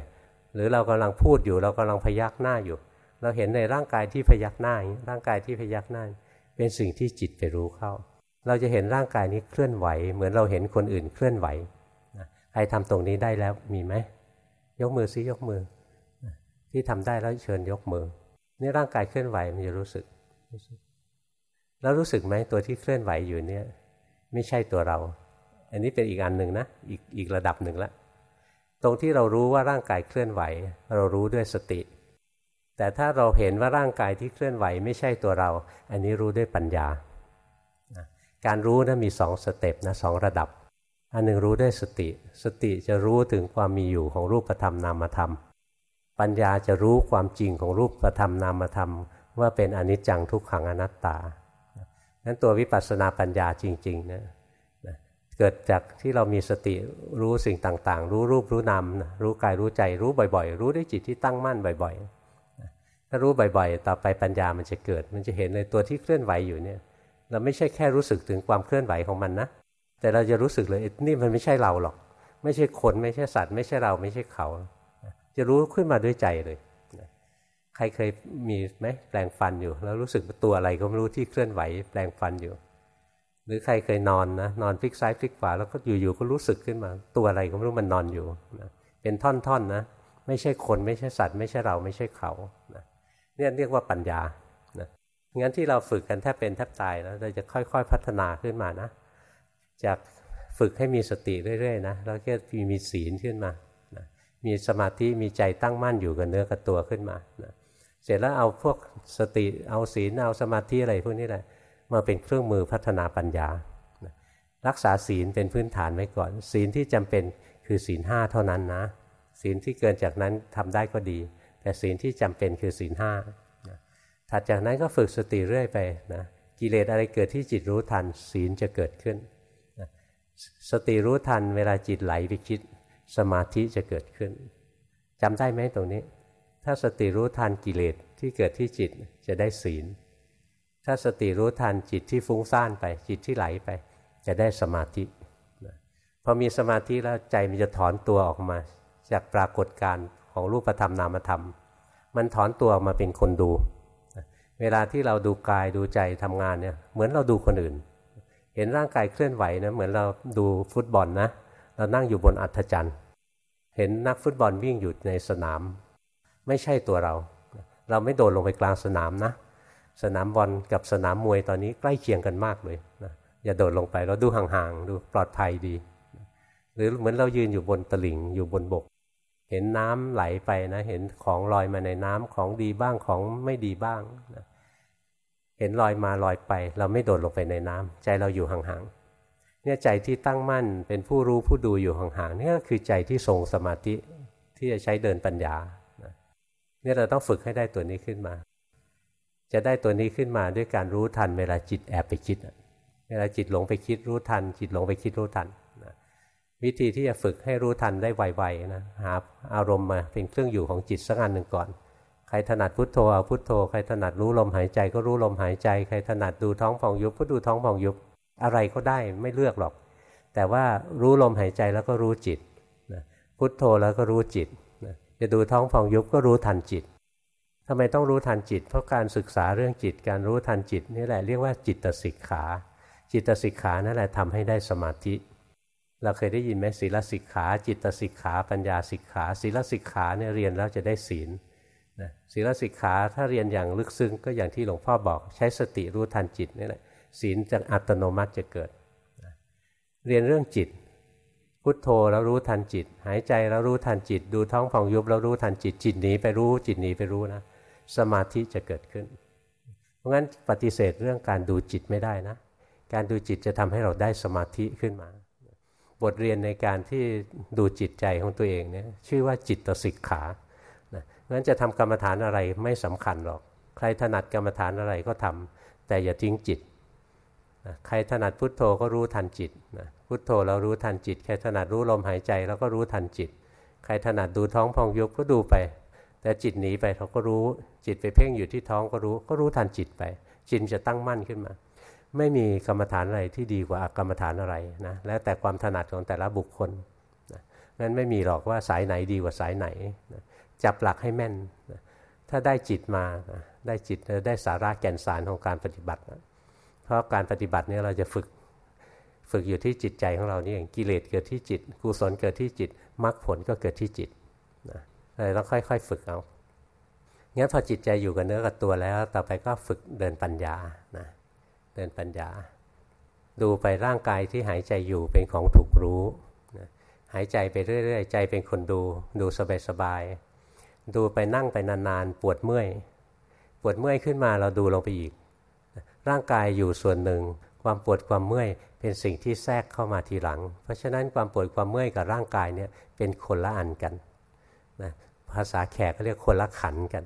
หรือเรากำลังพูดอยู่เรากำลังพยักหน้าอยู่ เราเห็นในร่างกายที่พยักหน้าร่างกายที่พยักหน้า เป็นสิ่งที่จิตไปรู้เข้า เราจะเห็นร่างกายนี้เคลื่อนไหว เหมือนเราเห็นคนอื่นเคลื่อนไหวใครทำตรงนี้ได้แล้วมีไหมยกมือซิยกมือ ที่ทำได้แล้วเชิญยกมือ นี่ร่างกายเคลื่อนไหวมันจะรู้สึก แล้วรู้สึกไหมตัวที่เคลื่อนไหวอยู่เนี่ย ไม่ใช่ตัวเรา อันนี้เป็นอีกอันหนึ่งนะอีกอีกระดับหนึ่งละ ตรงที่เรารู้ว่าร่างกายเคลื่อนไหว เรารู้ด้วยสติ แต่ถ้าเราเห็นว่าร่างกายที่เคลื่อนไหวไม่ใช่ตัวเรา อันนี้รู้ด้วยปัญญา การรู้นะมีสองสเต็ปนะสองระดับ อันหนึ่งรู้ด้วยสติ สติจะรู้ถึงความมีอยู่ของรูปธรรมนามธรรม ปัญญาจะรู้ความจริงของรูปธรรมนามธรรม ว่าเป็นอนิจจังทุกขังอนัตตานั้นตัววิปัสสนาปัญญาจริงๆนะเกิดจากที่เรามีสติรู้สิ่งต่างๆ รู้รูปรู้นามรู้กายรู้ใจรู้บ่อยๆ รู้ด้วยจิตที่ตั้งมั่นบ่อยๆ ถ้ารู้บ่อยๆ ต่อไปปัญญามันจะเกิด มันจะเห็นในตัวที่เคลื่อนไหวอยู่เนี่ย เราไม่ใช่แค่รู้สึกถึงความเคลื่อนไหวของมันนะ แต่เราจะรู้สึกเลยนี่มันไม่ใช่เราหรอก ไม่ใช่คนไม่ใช่สัตว์ ไม่ใช่เราไม่ใช่เขา จะรู้ขึ้นมาด้วยใจเลยใครเคยมีไหมแปลงฟันอยู่ แล้วรู้สึกตัวอะไรก็ไม่รู้ที่เคลื่อนไหว แปลงฟันอยู่ หรือใครเคยนอนนะนอนพลิกซ้ายพลิกขวาแล้วก็อยู่ๆก็รู้สึกขึ้นมา ตัวอะไรก็ไม่รู้มันนอนอยู่นะเป็นท่อนๆนนะไม่ใช่คนไม่ใช่สัตว์ ไม่ใช่เราไม่ใช่เขานะเนี่ยเรียกว่าปัญญานะงั้นที่เราฝึกกันแทบเป็นแทบตายแล้วเราจะค่อย ๆ พัฒนาขึ้นมานะ จากฝึกให้มีสติเรื่อยๆนะแล้วก็มีศีลขึ้นมา มีสมาธิมีใจตั้งมั่นอยู่กับเนื้อกับตัวขึ้นมานะเสร็จแล้วเอาพวกสติเอาศีลเอาสมาธิอะไรพวกนี้แหละมาเป็นเครื่องมือพัฒนาปัญญา รักษาศีลเป็นพื้นฐานไว้ก่อน ศีลที่จำเป็นคือศีลห้าเท่านั้นนะ ศีลที่เกินจากนั้นทำได้ก็ดี แต่ศีลที่จำเป็นคือศีลห้าถัดจากนั้นก็ฝึกสติเรื่อยไปนะกิเลสอะไรเกิดที่จิตรู้ทันศีลจะเกิดขึ้น สติรู้ทันเวลาจิตไหลไปคิด สมาธิจะเกิดขึ้นจำได้ไหมตรงนี้ ถ้าสติรู้ทันกิเลสที่เกิดที่จิตจะได้ศีล ถ้าสติรู้ทันจิตที่ฟุ้งซ่านไปจิตที่ไหลไป จะได้สมาธิพอมีสมาธิแล้วใจมันจะถอนตัวออกมา จากปรากฏการณ์ของรูปธรรมนามธรรม มันถอนตัวออกมาเป็นคนดูเวลาที่เราดูกายดูใจทำงานเนี่ยเหมือนเราดูคนอื่น เห็นร่างกายเคลื่อนไหวนะเหมือนเราดูฟุตบอลนะ เรานั่งอยู่บนอัฐจันทร์ เห็นนักฟุตบอลวิ่งอยู่ในสนาม ไม่ใช่ตัวเรา เราไม่โดดลงไปกลางสนามนะ สนามบอลกับสนามมวยตอนนี้ใกล้เคียงกันมากเลยนะอย่าโดดลงไปเราดูห่างๆ ดูปลอดภัยดี หรือเหมือนเรายืนอยู่บนตลิ่งอยู่บนบก เห็นน้ำไหลไปนะ เห็นของลอยมาในน้ำของดีบ้างของไม่ดีบ้างนะเห็นลอยมาลอยไป เราไม่โดดลงไปในน้ำใจเราอยู่ห่างๆ เนี่ยใจที่ตั้งมั่นเป็นผู้รู้ผู้ดูอยู่ห่างๆนี่ก็คือใจที่ทรงสมาธิที่จะใช้เดินปัญญาเนี่ยเราต้องฝึกให้ได้ตัวนี้ขึ้นมา จะได้ตัวนี้ขึ้นมาด้วยการรู้ทันเวลาจิตแอบไปคิดเวลาจิตหลงไปคิดรู้ทัน จิตหลงไปคิดรู้ทันนะวิธีที่จะฝึกให้รู้ทันได้ไวๆนะหาอารมณ์มาเป็นเครื่องอยู่ของจิตสักอันหนึ่งก่อนใครถนัดพุทโธเอาพุทโธใครถนัดรู้ลมหายใจก็รู้ลมหายใจ ใครถนัดดูท้องฟองยุบก็ดูท้องฟองยุบ อะไรก็ได้ไม่เลือกหรอก แต่ว่ารู้ลมหายใจแล้วก็รู้จิตนะพุทโธแล้วก็รู้จิตจะดูท้องฟองยุบก็รู้ทันจิตทำไมต้องรู้ทันจิต เพราะการศึกษาเรื่องจิต การรู้ทันจิตนี่แหละเรียกว่าจิตสิกขา จิตสิกขานั่นแหละทำให้ได้สมาธิ เราเคยได้ยินไหมศีลสิกขา จิตสิกขา ปัญญาสิกขาศีลสิกขาเนี่ยเรียนแล้วจะได้ศีลนะศีลสิกขาถ้าเรียนอย่างลึกซึ้งก็อย่างที่หลวงพ่อบอกใช้สติรู้ทันจิตนี่แหละ ศีลจะอัตโนมัติจะเกิด เรียนเรื่องจิต พุทโธแล้วรู้ทันจิต หายใจแล้วรู้ทันจิต ดูท้องผ่องยุบแล้วรู้ทันจิต จิตหนีไปรู้จิตหนีไปรู้นะ สมาธิจะเกิดขึ้น เพราะงั้นปฏิเสธเรื่องการดูจิตไม่ได้นะ การดูจิตจะทำให้เราได้สมาธิขึ้นมา บทเรียนในการที่ดูจิตใจของตัวเองเนี่ยชื่อว่าจิตตสิกขานะงั้นจะทำกรรมฐานอะไรไม่สำคัญหรอก ใครถนัดกรรมฐานอะไรก็ทำแต่อย่าทิ้งจิต ใครถนัดพุทโธก็รู้ทันจิตนะพุทโธเรารู้ทันจิต ใครถนัดรู้ลมหายใจเราก็รู้ทันจิต ใครถนัดดูท้องพองยุบก็ดูไป แต่จิตหนีไปเราก็รู้ จิตไปเพ่งอยู่ที่ท้องก็รู้ ก็รู้ทันจิตไป จิตจะตั้งมั่นขึ้นมา ไม่มีกรรมฐานอะไรที่ดีกว่ากรรมฐานอะไรนะ แล้วแต่ความถนัดของแต่ละบุคคลนะงั้นไม่มีหรอกว่าสายไหนดีกว่าสายไหนนะจับหลักให้แม่นนะถ้าได้จิตมานะได้จิตได้สาระแก่นสารของการปฏิบัตินะ เพราะการปฏิบัติเนี้เราจะฝึกฝึกอยู่ที่จิตใจของเรานี่เองกิเลสเกิดที่จิตกุศลเกิดที่จิตมรรคผลก็เกิดที่จิตนะเลยต้องค่อย ๆ ฝึกเอางั้นพอจิตใจอยู่กับเนื้อกับตัวแล้ว ต่อไปก็ฝึกเดินปัญญานะเดินปัญญา ดูไปร่างกายที่หายใจอยู่เป็นของถูกรู้นะหายใจไปเรื่อยๆใจเป็นคนดูดูสบายๆดูไปนั่งไปนานๆปวดเมื่อย ปวดเมื่อยขึ้นมาเราดูลงไปอีก ร่างกายอยู่ส่วนหนึ่ง ความปวดความเมื่อยเป็นสิ่งที่แทรกเข้ามาทีหลัง เพราะฉะนั้นความปวดความเมื่อยกับร่างกายเนี่ยเป็นคนละอันกันนะภาษาแขกเขาเรียกคนละขันกัน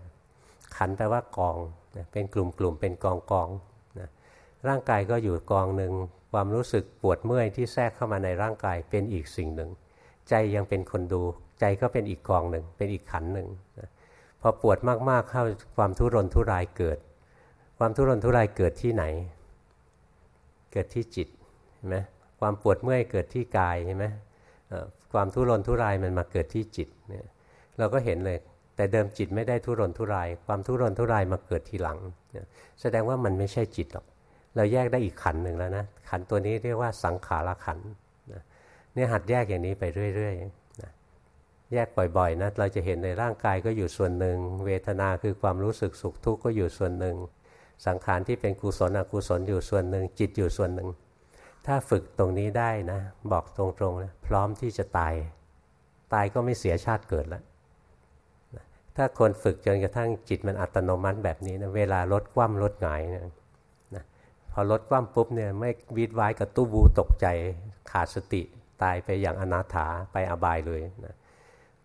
ขันแปลว่ากองนะเป็นกลุ่มกลุ่มเป็นกองกองนะร่างกายก็อยู่กองหนึ่งความรู้สึกปวดเมื่อยที่แทรกเข้ามาในร่างกายเป็นอีกสิ่งหนึ่ง ใจยังเป็นคนดู ใจก็เป็นอีกกองหนึ่งเป็นอีกขันหนึ่งพอปวดมากๆเข้าความทุรนทุรายเกิด ความทุรนทุรายเกิดที่ไหน เกิดที่จิตเห็นไหมความปวดเมื่อยเกิดที่กายใช่ไหมความทุรนทุรายมันมาเกิดที่จิตเนี่ยเราก็เห็นเลย แต่เดิมจิตไม่ได้ทุรนทุราย ความทุรนทุรายมาเกิดทีหลัง แสดงว่ามันไม่ใช่จิตหรอก เราแยกได้อีกขันหนึ่งแล้วนะ ขันตัวนี้เรียกว่าสังขารขันเนี่ยหัดแยกอย่างนี้ไปเรื่อยๆแยกบ่อยๆนะเราจะเห็นในร่างกายก็อยู่ส่วนหนึ่ง เวทนาคือความรู้สึกสุขทุกข์ก็อยู่ส่วนหนึ่ง สังขารที่เป็นกุศลอกุศลอยู่ส่วนหนึ่ง จิตอยู่ส่วนหนึ่ง ถ้าฝึกตรงนี้ได้นะ บอกตรงๆนะพร้อมที่จะตาย ตายก็ไม่เสียชาติเกิดแล้วถ้าคนฝึกจนกระทั่งจิตมันอัตโนมัติแบบนี้นะเวลาลดคว่ำลดหงายนะนะพอลดคว่ำปุ๊บเนี่ยไม่วิดว้ายกับตู้บูตกใจขาดสติตายไปอย่างอนาถาไปอบายเลยนะ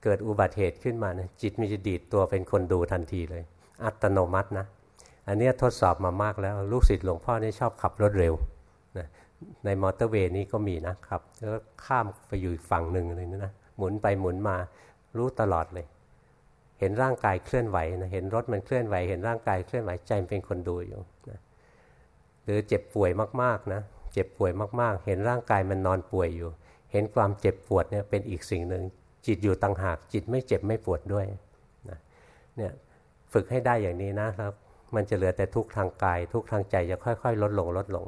เกิดอุบัติเหตุขึ้นมานะจิตมีจะดีดตัวเป็นคนดูทันทีเลย อัตโนมัตินะ อันนี้ทดสอบมามากแล้วลูกศิษย์หลวงพ่อนี่ชอบขับรถเร็วนะในมอเตอร์เวย์นี้ก็มีนะครับแล้วข้ามไปอยู่ฝั่งหนึ่งเลยนะหมุนไปหมุนมารู้ตลอดเลย เห็นร่างกายเคลื่อนไหวนะเห็นรถมันเคลื่อนไหว เห็นร่างกายเคลื่อนไหวใจเป็นคนดูอยู่นะหรือเจ็บป่วยมากๆนะเจ็บป่วยมากๆ เห็นร่างกายมันนอนป่วยอยู่ เห็นความเจ็บปวดเนี่ยเป็นอีกสิ่งหนึ่งจิตอยู่ต่างหากจิตไม่เจ็บไม่ปวดด้วยนะเนี่ยฝึกให้ได้อย่างนี้นะครับ มันจะเหลือแต่ทุกทางกาย ทุกทางใจจะค่อย ๆ ลดลงลดลง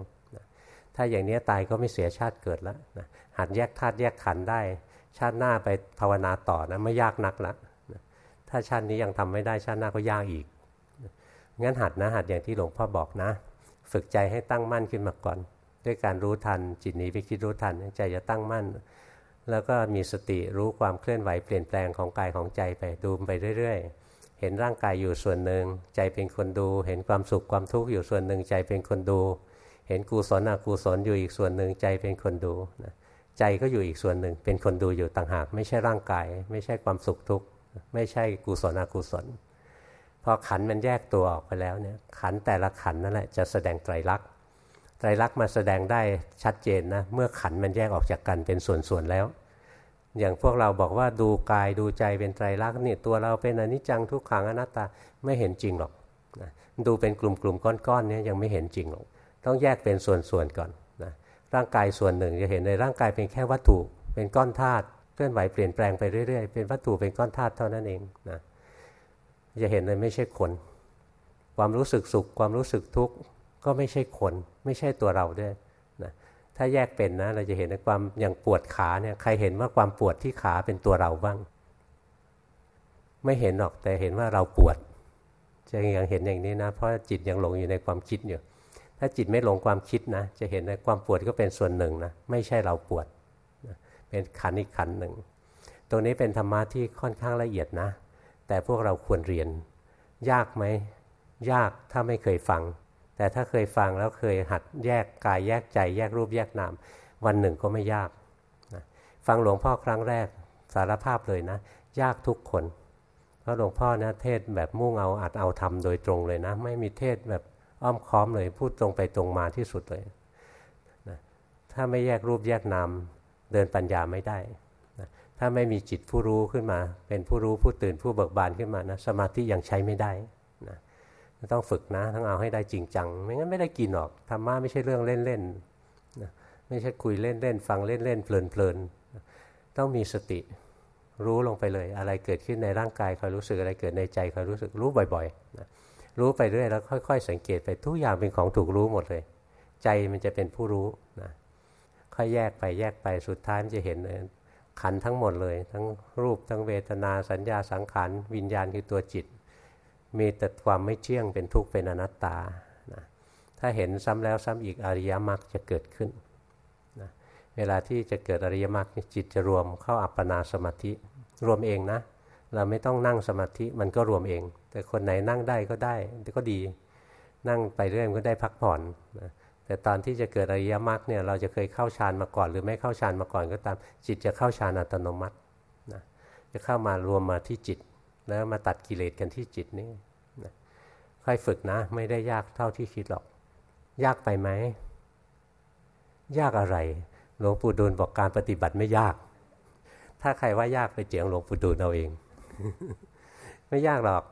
ถ้าอย่างนี้ตายก็ไม่เสียชาติเกิดแล้วนะหัดแยกธาตุแยกขันได้ ชาติหน้าไปภาวนาต่อนะไม่ยากนักละนะถ้าชาตินี้ยังทำไม่ได้ชาติหน้าก็ยากอีกงั้นหัดนะหัดอย่างที่หลวงพ่อบอกนะ ฝึกใจให้ตั้งมั่นขึ้นมาก่อน ด้วยการรู้ทันจิตนี้ไปคิดรู้ทันใจจะตั้งมั่นแล้วก็มีสติรู้ความเคลื่อนไหวเปลี่ยนแปลงของกายของใจไปดูไปเรื่อย ๆ เห็นร่างกายอยู่ส่วนหนึ่งใจเป็นคนดู เห็นความสุขความทุกข์อยู่ส่วนหนึ่งใจเป็นคนดู เห็นกุศลอกุศลอยู่อีกส่วนหนึ่งใจเป็นคนดูนะใจก็อยู่อีกส่วนหนึ่งเป็นคนดูอยู่ต่างหาก ไม่ใช่ร่างกาย ไม่ใช่ความสุขทุกข์ไม่ใช่กุศลอกุศลพอขันมันแยกตัวออกไปแล้วเนี่ยขันแต่ละขันนั่นแหละจะแสดงไตรลักษณ์ไตรลักษณ์มาแสดงได้ชัดเจนนะเมื่อขันมันแยกออกจากกันเป็นส่วนๆแล้ว อย่างพวกเราบอกว่าดูกายดูใจเป็นไตรลักษณ์นี่ตัวเราเป็นอนิจจังทุกขังอนัตตาไม่เห็นจริงหรอกนะดูเป็นกลุ่มๆก้อนๆนี้ยังไม่เห็นจริงหรอกต้องแยกเป็นส่วนๆก่อนนะร่างกายส่วนหนึ่งจะเห็นในร่างกายเป็นแค่วัตถุ เป็นก้อนธาตุเคลื่อนไหวเปลี่ยนแปลงไปเรื่อยๆ เป็นวัตถุเป็นก้อนธาตุเท่านั้นเองนะจะเห็นเลยไม่ใช่คน ความรู้สึกสุขความรู้สึกทุกข์ก็ไม่ใช่คน ไม่ใช่ตัวเราด้วย ถ้าแยกเป็นนะเราจะเห็นในความอย่างปวดขาเนี่ยใครเห็นว่าความปวดที่ขาเป็นตัวเราบ้าง ไม่เห็นหรอกแต่เห็นว่าเราปวดจะยังเห็นอย่างนี้นะ เพราะจิตยังหลงอยู่ในความคิดอยู่ ถ้าจิตไม่หลงความคิดนะ จะเห็นในความปวดก็เป็นส่วนหนึ่งนะไม่ใช่เราปวดเป็นขันอีกขันหนึ่งตรงนี้เป็นธรรมะที่ค่อนข้างละเอียดนะ แต่พวกเราควรเรียน ยากไหมยากถ้าไม่เคยฟัง แต่ถ้าเคยฟังแล้วเคยหัดแยกกายแยกใจแยกรูปแยกนาม วันหนึ่งก็ไม่ยากนะฟังหลวงพ่อครั้งแรกสารภาพเลยนะ ยากทุกคน เพราะหลวงพ่อนะเทศแบบมุ่งเอาอัดเอาทำโดยตรงเลยนะ ไม่มีเทศแบบอ้อมค้อมเลยพูดตรงไปตรงมาที่สุดเลยนะถ้าไม่แยกรูปแยกนามเดินปัญญาไม่ได้นะถ้าไม่มีจิตผู้รู้ขึ้นมา เป็นผู้รู้ผู้ตื่นผู้เบิกบานขึ้นมานะสมาธิยังใช้ไม่ได้ ต้องฝึกนะต้องเอาให้ได้จริงจัง ไม่งั้นไม่ได้กินหรอกธรรมะไม่ใช่เรื่องเล่นๆนะไม่ใช่คุยเล่นๆฟังเล่นๆเพลินๆต้องมีสติรู้ลงไปเลย อะไรเกิดขึ้นในร่างกายคอยรู้สึกอะไรเกิดในใจคอยรู้สึกรู้บ่อยๆนะรู้ไปเรื่อยแล้วค่อยๆ สังเกตไปทุกอย่างเป็นของถูกรู้หมดเลย ใจมันจะเป็นผู้รู้นะค่อยแยกไปแยกไปสุดท้ายมันจะเห็นขันทั้งหมดเลย ทั้งรูปทั้งเวทนาสัญญาสังขารวิญญาณคือตัวจิต มีแต่ความไม่เที่ยงเป็นทุกข์เป็นอนัตตานะถ้าเห็นซ้ำแล้วซ้ำอีกอริยมรรคจะเกิดขึ้นนะเวลาที่จะเกิดอริยมรรคจิตจะรวมเข้าอัปปนาสมาธิรวมเองนะ เราไม่ต้องนั่งสมาธิมันก็รวมเอง แต่คนไหนนั่งได้ก็ได้ก็ดี นั่งไปเรื่อยก็ได้พักผ่อนนะแต่ตอนที่จะเกิดอริยมรรคเนี่ยเราจะเคยเข้าฌานมาก่อน หรือไม่เข้าฌานมาก่อนก็ตามจิตจะเข้าฌานอัตโนมัตินะจะเข้ามารวมมาที่จิต แล้วมาตัดกิเลสกันที่จิตนี่นะค่อยฝึกนะ ไม่ได้ยากเท่าที่คิดหรอก ยากไปไหม ยากอะไร หลวงปู่ดูลบอกการปฏิบัติไม่ยาก ถ้าใครว่ายากไปเจียงหลวงปู่ดูลเอาเอง ไม่ยากหรอก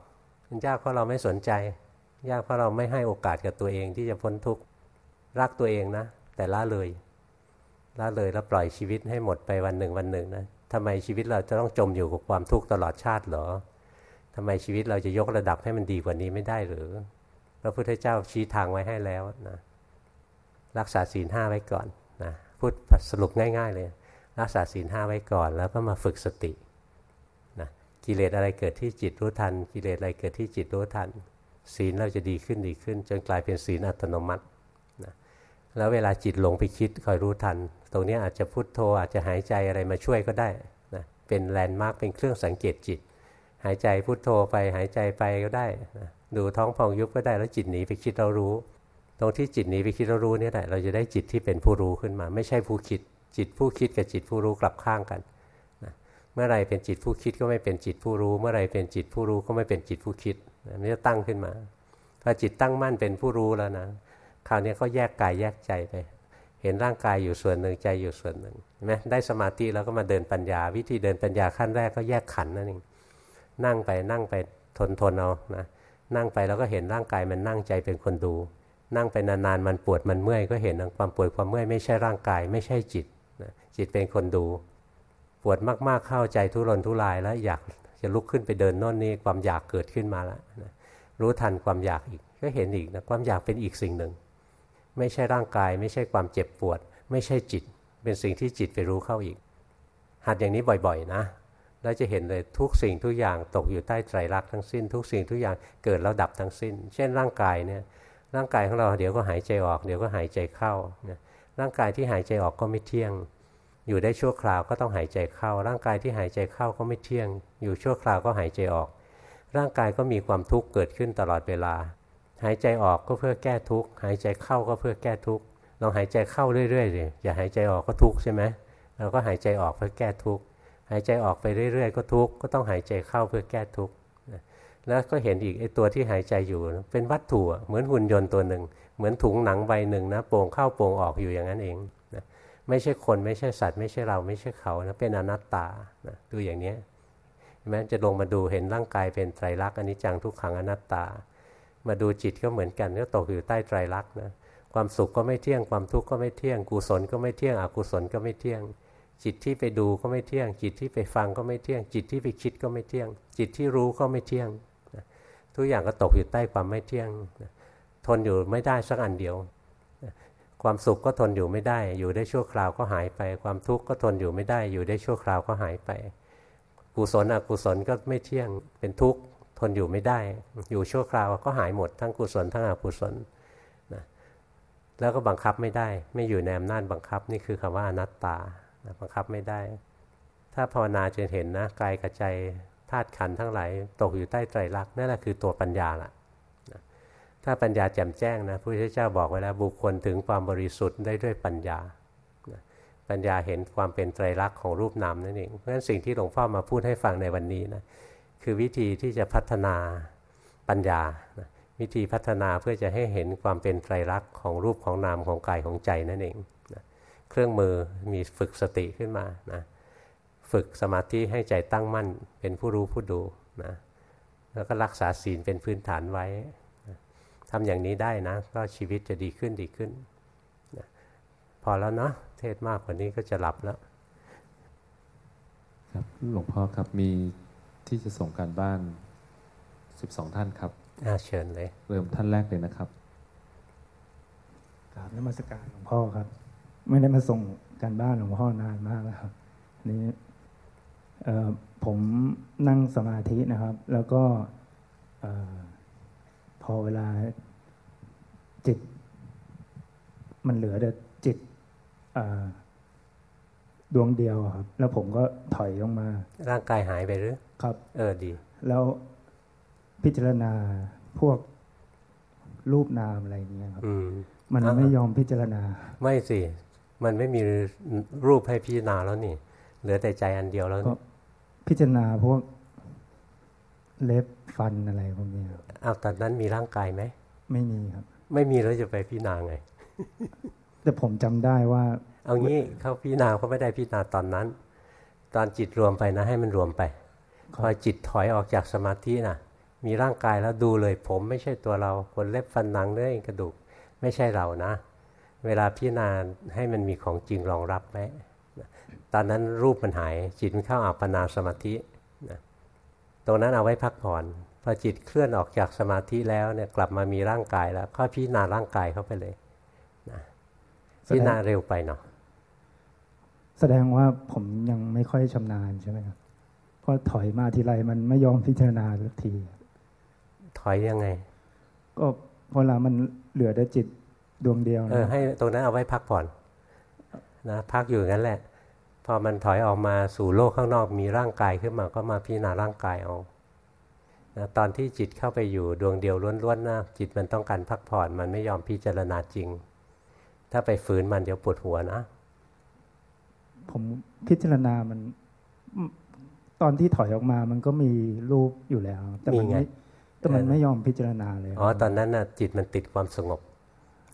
มันยากเพราะเราไม่สนใจ ยากเพราะเราไม่ให้โอกาสกับตัวเองที่จะพ้นทุกข์รักตัวเองนะ แต่ละเลยละเลยแล้วปล่อยชีวิตให้หมดไปวันหนึ่งวันหนึ่งนะทำไมชีวิตเราจะต้องจมอยู่กับความทุกข์ตลอดชาติเหรอ ทำไมชีวิตเราจะยกระดับให้มันดีกว่านี้ไม่ได้หรือ พระพุทธเจ้าชี้ทางไว้ให้แล้วนะรักษาศีลห้าไว้ก่อนนะพูดสรุปง่าย ๆ เลย รักษาศีลห้าไว้ก่อน แล้วก็มาฝึกสตินะกิเลสอะไรเกิดที่จิตรู้ทัน กิเลสอะไรเกิดที่จิตรู้ทัน ศีลเราจะดีขึ้นดีขึ้น จนกลายเป็นศีลอัตโนมัตินะแล้วเวลาจิตหลงไปคิดคอยรู้ทัน ตรงนี้อาจจะพุโทโธอาจจะหายใจอะไรมาช่วยก็ได้นะเป็น landmark เป็นเครื่องสังเกตจิต หายใจพุโทโธไปหายใจไปก็ได้นะดูท้องพองยุบก็ได้แล้วจิตหนีไปคิดเรารู้ ตรงที่จิตหนีไปคิดเรารู้นี่แหละเราจะได้จิตที่เป็นผู้รู้ขึ้นมา ไม่ใช่ผู้คิด จิตผู้คิดกับจิตผู้รู้กลับข้างกันนะเมื่อไรเป็นจิตผู้คิดก็ไม่เป็นจิตผู้รู้ เมื่อไรเป็นจิตผู้รู้ก็ไม่เป็นจิตผู้คิดนี่จะตั้งขึ้นมาพอจิตตั้งมั่นเป็นผู้รู้แล้วนะคราวนี้ก็แยกกายแยกใจไป เห็นร่างกายอยู่ส่วนหนึ่งใจอยู่ส่วนหนึ่งเห็นไหมได้สมาธิแล้วก็มาเดินปัญญา วิธีเดินปัญญาขั้นแรกก็แยกขันนั่นเอง นั่งไปนั่งไปทนทนเอานะนั่งไปแล้วก็เห็นร่างกายมันนั่งใจเป็นคนดู นั่งไปนานๆมันปวดมันเมื่อยก็เห็นความปวดความเมื่อยไม่ใช่ร่างกาย ไม่ใช่จิตนะจิตเป็นคนดู ปวดมากๆเข้าใจทุรนทุรายแล้วอยากจะลุกขึ้นไปเดินโน่นนี่ความอยากเกิดขึ้นมาแล้วนะรู้ทันความอยากอีกก็เห็นอีกนะความอยากเป็นอีกสิ่งหนึ่ง ไม่ใช่ร่างกาย ไม่ใช่ความเจ็บปวด ไม่ใช่จิต เป็นสิ่งที่จิตไปรู้เข้าอีก หัดอย่างนี้บ่อยๆ นะ แล้วจะเห็นเลยทุกสิ่งทุกอย่างตกอยู่ใต้ไตรลักษณ์ทั้งสิ้น ทุกสิ่งทุกอย่างเกิดแล้วดับทั้งสิ้น เช่นร่างกายเนี่ยร่างกายของเราเดี๋ยวก็หายใจออกเดี๋ยวก็หายใจเข้านะร่างกายที่หายใจออกก็ไม่เที่ยง อยู่ได้ชั่วคราวก็ต้องหายใจเข้า ร่างกายที่หายใจเข้าก็ไม่เที่ยง อยู่ชั่วคราวก็หายใจออก ร่างกายก็มีความทุกข์เกิดขึ้นตลอดเวลา หายใจออกก็เพื่อแก้ทุกข์หายใจเข้าก็เพื่อแก้ทุกข์ลองหายใจเข้าเรื่อยๆเลยอย่าหายใจออกก็ทุกข์ใช่ไหมเราก็หายใจออกเพื่อแก้ทุกข์ หายใจออกไปเรื่อย ๆ ก็ทุกข์ก็ต้องหายใจเข้าเพื่อแก้ทุกข์แล้วก็เห็นอีกไอ้ตัวที่หายใจอยู่เป็นวัตถุเหมือนหุ่นยนต์ตัวหนึ่ง เหมือนถุงหนังใบหนึ่งนะโป่งเข้าโป่งออกอยู่อย่างนั้นเองนะไม่ใช่คนไม่ใช่สัตว์ ไม่ใช่เราไม่ใช่เขานะเป็นอนัตตานะดูอย่างนี้แม้จะลงมาดูเห็นร่างกายเป็นไตรลักษณ์อนิจจังทุกขังอนัตตา มาดูจิตก็เหมือนกันก็ตกอยู่ใต้ไตรลักษณ์นะความสุขก็ไม่เที่ยงความทุกข์ก็ไม่เที่ยงกุศลก็ไม่เที่ยงอกุศลก็ไม่เที่ยง จิตที่ไปดูก็ไม่เที่ยง จิตที่ไปฟังก็ไม่เที่ยง จิตที่ไปคิดก็ไม่เที่ยง จิตที่รู้ก็ไม่เที่ยงทุกอย่างก็ตกอยู่ใต้ความไม่เที่ยงทนอยู่ไม่ได้สักอันเดียว ความสุขก็ทนอยู่ไม่ได้ อยู่ได้ชั่วคราวก็หายไป ความทุกข์ก็ทนอยู่ไม่ได้ อยู่ได้ชั่วคราวก็หายไป กุศลอกุศลก็ไม่เที่ยงเป็นทุกข์ทนอยู่ไม่ได้ อยู่ชั่วคราวก็หายหมดทั้งกุศลทั้งอกุศลนะแล้วก็บังคับไม่ได้ ไม่อยู่ในอำนาจบังคับนี่คือคำว่าอนัตตา บังคับไม่ได้ ถ้าภาวนาจนเห็นนะกายกับใจธาตุขันทั้งหลายตกอยู่ใต้ไตรลักษณ์นั่นแหละคือตัวปัญญาละะถ้าปัญญาแจ่มแจ้งนะพระพุทธเจ้าบอกไว้แล้วบุคคลถึงความบริสุทธิ์ได้ด้วยปัญญาปัญญาเห็นความเป็นไตรลักษณ์ของรูปนามนั่นเองเพราะฉะนั้นสิ่งที่หลวงพ่อมาพูดให้ฟังในวันนี้นะคือวิธีที่จะพัฒนาปัญญานะวิธีพัฒนาเพื่อจะให้เห็นความเป็นไตรลักษณ์ของรูปของนามของกายของใจนั่นเอง เครื่องมือมีฝึกสติขึ้นมานะฝึกสมาธิให้ใจตั้งมั่นเป็นผู้รู้ผู้ดูนะแล้วก็รักษาศีลเป็นพื้นฐานไว้นะทำอย่างนี้ได้นะ ก็ชีวิตจะดีขึ้นดีขึ้นนะพอแล้วเนาะเทศมากกว่านี้ก็จะหลับแล้ว ครับหลวงพ่อครับมีที่จะส่งการบ้านสิบสองท่านครับเชิญเลย เริ่มท่านแรกเลยนะครับกราบนมัสการหลวงพ่อครับ ไม่ได้มาส่งการบ้านหลวงพ่อนานมากแล้วครับนี้ผมนั่งสมาธินะครับ แล้วก็พอเวลาจิต มันเหลือแต่จิตดวงเดียวครับ แล้วผมก็ถอยลงมา ร่างกายหายไปหรือครับ เออดี แล้วพิจารณาพวกรูปนามอะไรอย่างเงี้ยครับมันไม่ยอมพิจารณา ไม่สิ มันไม่มีรูปให้พิจารณาแล้วนี่ เหลือแต่ใจอันเดียวแล้ว พิจารณาพวกเล็บฟันอะไรพวกนี้ครับเอาตอนนั้นมีร่างกายไหม ไม่มีครับ ไม่มีแล้วจะไปพิจารณาไง แต่ผมจำได้ว่า เอางี้เขาพิจารณาเขาไม่ได้พิจารณาตอนนั้น ตอนจิตรวมไปนะ ให้มันรวมไปพอจิตถอยออกจากสมาธินะมีร่างกายแล้วดูเลยผมไม่ใช่ตัวเราขนเล็บฟันหนังเนื้อเอ็นกระดูก ไม่ใช่เรานะ เวลาพิจารณาให้มันมีของจริงรองรับไหมตอนนั้นรูปมันหายจิตมันเข้าอัปปนาสมาธินะตรงนั้นเอาไว้พักผ่อนพอจิตเคลื่อนออกจากสมาธิแล้วเนี่ยกลับมามีร่างกายแล้วก็พิจารณาร่างกายเข้าไปเลยนะพิจารณาเร็วไปเนาะแสดงว่าผมยังไม่ค่อยชำนาญใช่ไหมครับเพราะถอยมาทีไรมันไม่ยอมพิจารณาสักที ถอยยังไง ก็เวลามันเหลือแต่จิต ดวงเดียวเออนะให้ตรงนั้นเอาไว้พักผ่อนนะพักอยู่อย่างนั้นแหละ พอมันถอยออกมาสู่โลกข้างนอกมีร่างกายขึ้นมาก็มาพิจารณาร่างกายเอานะตอนที่จิตเข้าไปอยู่ดวงเดียวล้วนๆนะจิตมันต้องการพักผ่อนมันไม่ยอมพิจารณาจริง ถ้าไปฝืนมันเดี๋ยวปวดหัวนะ ผมพิจารณามันอืมตอนที่ถอยออกมามันก็มีรูปอยู่แล้ว แต่มันมีไงไม่แต่มันเออไม่ยอมพิจารณาเลยอ๋อครับตอนนั้นนะจิตมันติดความสงบ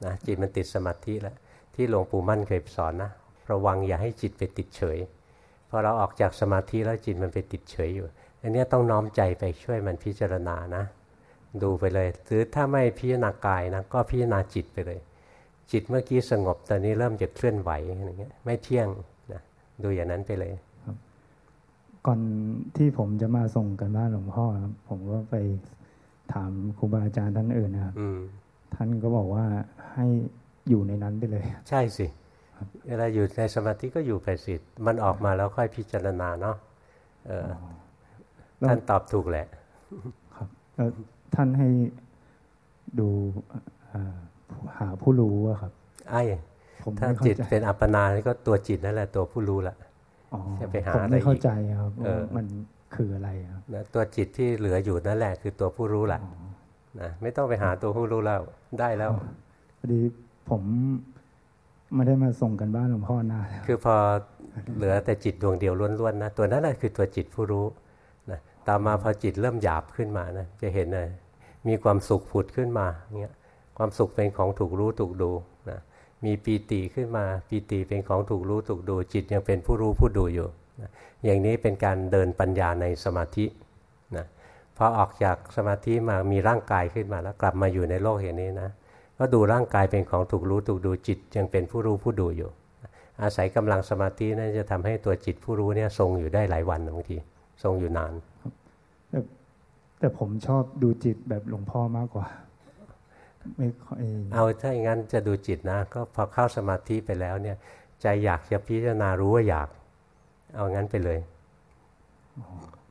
นะจิตมันติดสมาธิแล้วที่หลวงปู่มั่นเคยสอนนะระวังอย่าให้จิตไปติดเฉยพอเราออกจากสมาธิแล้วจิตมันไปติดเฉยอยู่ อันเนี้ยต้องน้อมใจไปช่วยมันพิจารณานะ ดูไปเลยหรือถ้าไม่พิจารณากายนะก็พิจารณาจิตไปเลย จิตเมื่อกี้สงบตอนนี้เริ่มจะเคลื่อนไหวอย่างเงี้ยไม่เที่ยงนะดูอย่างนั้นไปเลยก่อนที่ผมจะมาส่งกันบ้านหลวงพ่อครับผมก็ไปถามครูบาอาจารย์ท่านอื่นนะครับอืม ท่านก็บอกว่าให้อยู่ในนั้นไปเลย ใช่สิเวลาอยู่ในสมาธิก็อยู่ไปสิมันออกมาแล้วค่อยพิจารณาเนาะเออแล้วท่านตอบถูกแหละครับแล้วท่านให้ดูเอ่อหาผู้รู้อะครับไอ้ผมถ้าไม่เข้าจิตใจเป็นอัปปนานี่ก็ตัวจิตนั่นแหละตัวผู้รู้ละอ๋อจะไปหาผมอะไรไม่เข้าอีกใจครับเออว่ามันคืออะไรครับนะตัวจิตที่เหลืออยู่นั่นแหละ คือตัวผู้รู้ละนะไม่ต้องไปหาตัวผู้รู้แล้ว ได้แล้วพอดีผมไม่ได้มาส่งกันบ้านหลวงพ่อนานแล้วคือพอเหลือแต่จิตดวงเดียวล้วนๆนะตัวนั้นแหละคือตัวจิตผู้รู้นะต่อมาพอจิตเริ่มหยาบขึ้นมานะจะเห็นนะมีความสุขผุดขึ้นมาเงี้ยความสุขเป็นของถูกรู้ถูกดูนะมีปีติขึ้นมาปีติเป็นของถูกรู้ถูกดู จิตยังเป็นผู้รู้ผู้ดูอยู่นะอย่างนี้เป็นการเดินปัญญาในสมาธินะ พอออกจากสมาธิมามีร่างกายขึ้นมาแล้วกลับมาอยู่ในโลกอย่างนี้นะก็ดูร่างกายเป็นของถูกรู้ถูกดูจิตยังเป็นผู้รู้ผู้ดูอยู่ อาศัยกำลังสมาธินั่นจะทำให้ตัวจิตผู้รู้เนี่ยทรงอยู่ได้หลายวันบางทีทรงอยู่นานแต่แต่ผมชอบดูจิตแบบหลวงพ่อมากกว่าไม่ค่อยเอาถ้าอย่างนั้นจะดูจิตนะ ก็พอเข้าสมาธิไปแล้วเนี่ย ใจอยากจะพิจารณารู้ว่าอยาก เอางั้นไปเลย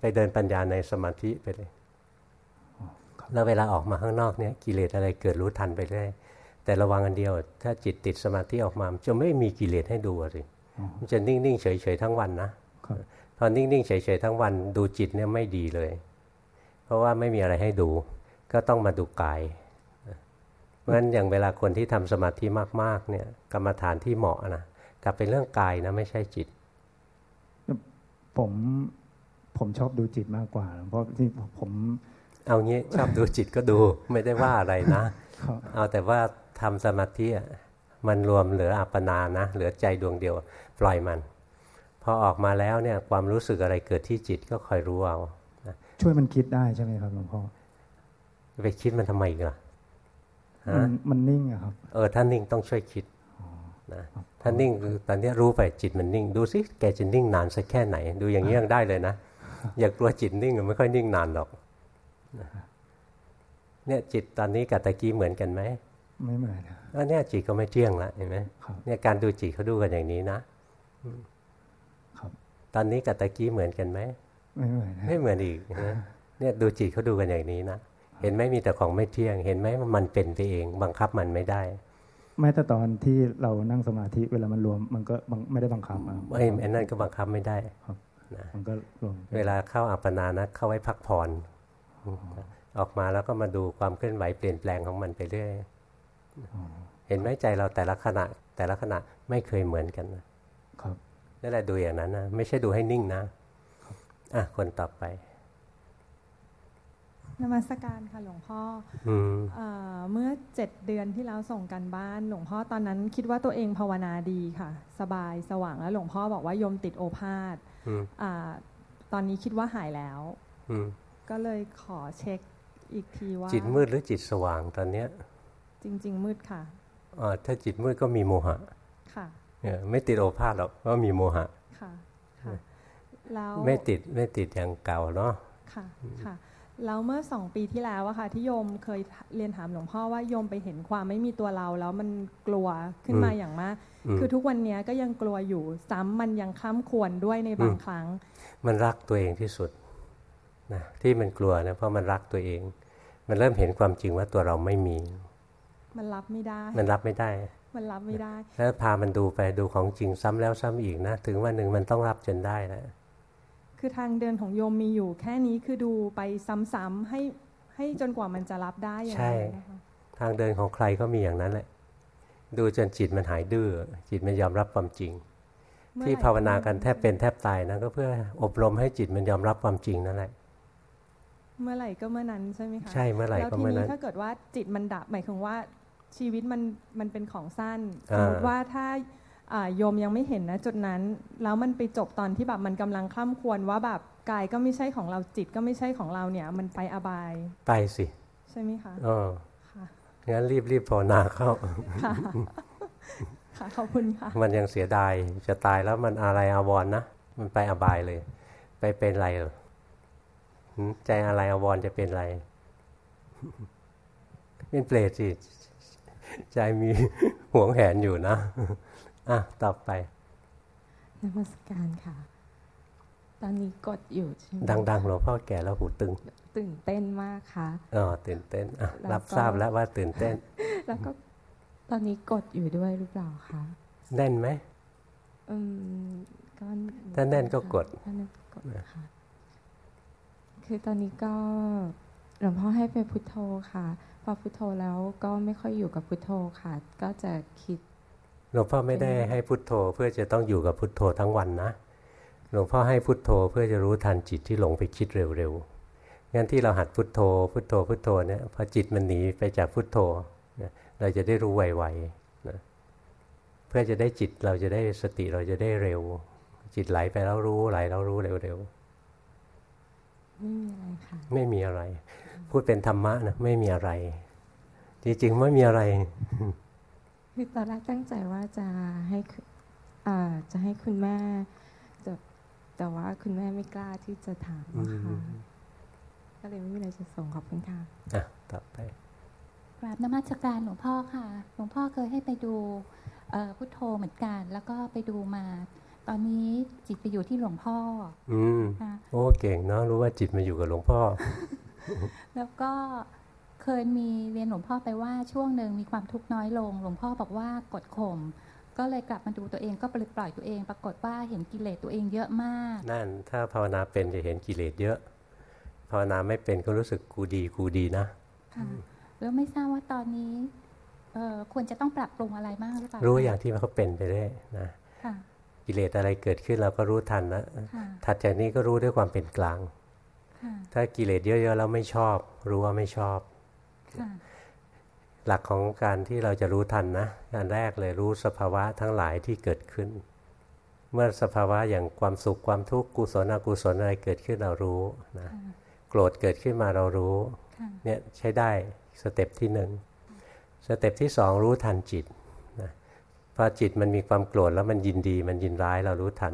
ไปเดินปัญญาในสมาธิไปเลยแล้วเวลาออกมาข้างนอกเนี่ยกิเลสอะไรเกิดรู้ทันไปเรื่อยแต่ระวังอันเดียว ถ้าจิตติดสมาธิออกมามันจะไม่มีกิเลสให้ดูอะสิมันจะนิ่งๆเฉยๆทั้งวันนะครับพอนิ่งๆเฉยๆทั้งวัน ดูจิตเนี่ยไม่ดีเลย เพราะว่าไม่มีอะไรให้ดู ก็ต้องมาดูกายเพราะฉะนั้นอย่างเวลาคนที่ทำสมาธิมาก ๆ เนี่ยกรรมฐานที่เหมาะนะกลับเป็นเรื่องกายนะไม่ใช่จิต ผม ผมชอบดูจิตมากกว่า เพราะที่ผม เอางี้ชอบดูจิตก็ดูไม่ได้ว่าอะไรนะครับเอาแต่ว่าทำสมาธิอะมันรวมเหลืออัปปนานะเหลือใจดวงเดียว ปล่อยมัน พอออกมาแล้วเนี่ยความรู้สึกอะไรเกิดที่จิตก็คอยรู้เอาช่วยมันคิดได้ใช่ไหมครับหลวงพ่อไปคิดมันทำไมอีกล่ะฮะมันมันนิ่งอะครับ เออถ้านิ่งต้องช่วยคิดนะถ้านิ่งคือตอนนี้รู้ไปจิตมันนิ่ง ดูสิแกจะนิ่งนานสักแค่ไหน ดูอย่างนี้ยังได้เลยนะ อย่ากลัวจิตนิ่งไม่ค่อยนิ่งนานหรอกนะเนี่ยจิตตอนนี้กับตะกี้เหมือนกันไหมไม่เหมือนนะอันเนี้ยจิตก็ไม่เที่ยงละเห็นไหมครับเนี่ยการดูจิตเขาดูกันอย่างนี้นะครับ ตอนนี้กับตะกี้เหมือนกันไหมไม่เหมือนนะไม่เหมือนอีกนะเนี่ยดูจิตเขาดูกันอย่างนี้นะเห็นไหมมีแต่ของไม่เที่ยง เห็นไหมว่ามันเป็นไปเอง บังคับมันไม่ได้แม้แต่ตอนที่เรานั่งสมาธิเวลามันรวมมันก็บังไม่ได้บังคับอะครับไอ้ไอ้นั่นก็บังคับไม่ได้ มันก็รวมเวลาเข้าอัปปนานะเข้าไว้พักผ่อนออกมาแล้วก็มาดูความเคลื่อนไหวเปลี่ยนแปลงของมันไปเรื่อยเห็นไหมใจเราแต่ละขณะ แต่ละขณะไม่เคยเหมือนกันนะครับนั่นแหละดูอย่างนั้นนะไม่ใช่ดูให้นิ่งนะอะคนต่อไปนมัสการค่ะหลวงพ่ออืมเออเมื่อเจ็ดเดือนที่แล้วส่งกันบ้าน หลวงพ่อตอนนั้นคิดว่าตัวเองภาวนาดีค่ะ สบายสว่างแล้วหลวงพ่อบอกว่าโยมติดโอภาษ อืมอ่าตอนนี้คิดว่าหายแล้วอืมก็เลยขอเช็คอีกทีว่า จิตมืดหรือจิตสว่างตอนเนี้ย จริง ๆ มืดค่ะอ่าถ้าจิตมืดก็มีโมหะ ค่ะเนี่ยไม่ติดโอภาษหรอกเพราะมีโมหะ ค่ะค่ะแล้วไม่ติดไม่ติดอย่างเก่าเนาะค่ะค่ะ แล้วเมื่อสองปีที่แล้วอะค่ะที่โยมเคยเรียนถามหลวงพ่อว่าโยมไปเห็นความไม่มีตัวเรา แล้วมันกลัวขึ้นมาอย่างมากอืมคือทุกวันนี้ก็ยังกลัวอยู่ซ้ำมันยังข้ามควรด้วยในบางอืมครั้ง มันรักตัวเองที่สุดนะที่มันกลัวนะเพราะมันรักตัวเอง มันเริ่มเห็นความจริงว่าตัวเราไม่มี มันรับไม่ได้ มันรับไม่ได้ มันรับไม่ได้ แล้วพามันดูไปดูของจริงซ้ำแล้วซ้ำอีกนะ ถึงวันหนึ่งมันต้องรับจนได้นะ คือทางเดินของโยมมีอยู่ แค่นี้คือดูไปซ้ำๆให้ให้จนกว่ามันจะรับได้อย่างใช่นั้นนะคะทางเดินของใครก็มีอย่างนั้นแหละ ดูจนจิตมันหายดื้อจิตมันยอมรับความจริงเมื่อที่ไหร่ภาวนากันแทบเป็นแทบตายนะก็เพื่ออบรมให้จิตมันยอมรับความจริงนั่นแหละเมื่อไหร่ก็เมื่อนั้นใช่ไหมคะใช่เมื่อไหร่แล้วก็ทีเมื่อนั้นี้นถ้าเกิดว่าจิตมันดับหมายถึงว่าชีวิตมันมันเป็นของสั้นสอ่ามมติว่าถ้าอ่า โยมยังไม่เห็นนะจุดนั้น แล้วมันไปจบตอนที่แบบมันกำลังคล่ำควรว่าแบบกายก็ไม่ใช่ของเราจิตก็ไม่ใช่ของเราเนี่ย มันไปอบายไปสิ ใช่ไหมคะเออค่ะงั้นรีบรีบภาวนาเข้าค่ะค่ะขอบคุณค่ะ มันยังเสียดายจะตายแล้วมันอะไรอาวรณ์นะมันไปอบายเลย ไปเป็นไรเหรอหืมใจอะไรอาวรณ์จะเป็นไรเป็นเปรตสิใจมีหวงแหนอยู่นะ อะ ต่อไปนมัสการค่ะ ตอนนี้กดอยู่ใช่ไหมดังๆหลวงพ่อแก่แล้วหูตึง ตื่นเต้นมากค่ะอ๋อตื่นเต้นอะแล้วก็รับทราบแล้วว่าตื่นเต้น แล้วก็ตอนนี้กดอยู่ด้วยหรือเปล่าคะแน่นไหมอืมก็ถ้าแน่นก็กดถ้าแน่นก็กดค่ะคือตอนนี้ก็หลวงพ่อให้ไปพุทโธค่ะ พอพุทโธแล้วก็ไม่ค่อยอยู่กับพุทโธค่ะ ก็จะคิด หลวงพ่อไม่ได้ให้พุทโธเพื่อจะต้องอยู่กับพุทโธทั้งวันนะหลวงพ่อให้พุทโธเพื่อจะรู้ทันจิตที่หลงไปคิดเร็วๆงั้นที่เราหัดพุทโธ พุทโธพุทโธเนี่ยพอจิตมันหนีไปจากพุทโธเนี่ยเราจะได้รู้ไวๆนะเพื่อจะได้จิตเราจะได้สติเราจะได้เร็ว จิตไหลไปแล้วรู้ไหลแล้วรู้เร็วไม่มีอะไรค่ะๆไม่มีอะไร พูดเป็นธรรมะนะไม่มีอะไร จริงๆไม่มีอะไร คือตอนแรกตั้งใจว่าจะให้คุณอ่าจะให้คุณแม่จะแต่ว่าคุณแม่ไม่กล้าที่จะถามนะคะอืมก็เลยไม่มีอะไรจะส่งขอบคุณค่ะอะต่อไปกราบนมัสการหลวงพ่อค่ะ หลวงพ่อเคยให้ไปดูเอ่อพุทโธเหมือนกัน แล้วก็ไปดูมา ตอนนี้จิตไปอยู่ที่หลวงพ่อ อืมค่ะโอ้เก่งเนาะรู้ว่าจิตมาอยู่กับหลวงพ่อ แล้วก็ เคยมีเรียนหลวงพ่อไปว่าช่วงหนึ่งมีความทุกข์น้อยลง หลวงพ่อบอกว่ากดข่มก็เลยกลับมาดูตัวเองก็ปล่อยปล่อยตัวเอง ปรากฏว่าเห็นกิเลสตัวเองเยอะมาก นั่นถ้าภาวนาเป็นจะเห็นกิเลสเยอะ ภาวนาไม่เป็นก็รู้สึกกูดีกูดีนะค่ะแล้วไม่ทราบว่าตอนนี้เอ่อควรจะต้องปรับปรุงอะไรบ้างหรือเปล่ารู้คะอย่างที่เขาเป็นไปได้นะค่ะกิเลสอะไรเกิดขึ้นเราก็รู้ทันนะค่ะถัดจากนี้ก็รู้ด้วยความเป็นกลางค่ะถ้ากิเลสเยอะๆแล้วไม่ชอบ รู้ว่าไม่ชอบค่ะ หลักของการที่เราจะรู้ทันนะการแรกเลยรู้สภาวะทั้งหลายที่เกิดขึ้น เมื่อสภาวะอย่างความสุขความทุกข์กุศลอกุศลอะไรเกิดขึ้นเรารู้นะค่ะโกรธเกิดขึ้นมาเรารู้ค่ะเนี่ยใช้ได้ step ที่หนึ่ง step ที่สองรู้ทันจิตนะพอจิตมันมีความโกรธแล้วมันยินดีมันยินร้ายเรารู้ทัน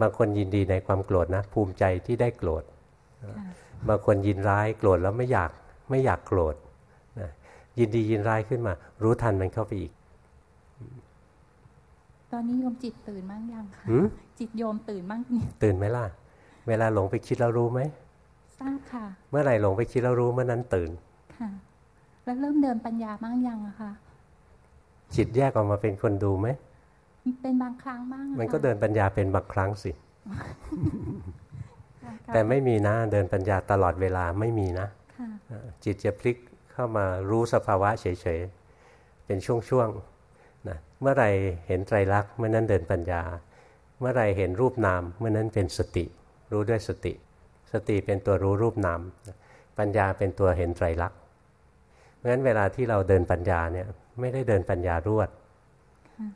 บางคนยินดีในความโกรธนะ ภูมิใจที่ได้โกรธค่ะบางคนยินร้ายโกรธแล้วไม่อยากไม่อยากโกรธนะ ยินดียินร้ายขึ้นมา รู้ทันมันเข้าไปอีก ตอนนี้โยมจิตตื่นบ้างยังคะหืมจิตโยมตื่นบ้างเนี่ยตื่นไหมล่ะ เวลาหลงไปคิดแล้วรู้ไหมทราบค่ะ เมื่อไหร่หลงไปคิดแล้วรู้เมื่อนั้นตื่นค่ะแล้วเริ่มเดินปัญญาบ้างยังอะคะจิตแยกออกมาเป็นคนดูไหมเป็นบางครั้งบ้างอะมันก็ค่ะเดินปัญญาเป็นบางครั้งสิค่ะแต่ไม่มีนะ เดินปัญญาตลอดเวลาไม่มีนะค่ะจิตจะพลิก เข้ามารู้สภาวะเฉยๆ เป็นช่วงๆนะเมื่อไรเห็นไตรลักษณ์เมื่อนั้นเดินปัญญา เมื่อไรเห็นรูปนามเมื่อนั้นเป็นสติ รู้ด้วยสติ สติเป็นตัวรู้รูปนาม ปัญญาเป็นตัวเห็นไตรลักษณ์เพราะฉะนั้นเวลาที่เราเดินปัญญาเนี่ยไม่ได้เดินปัญญารวด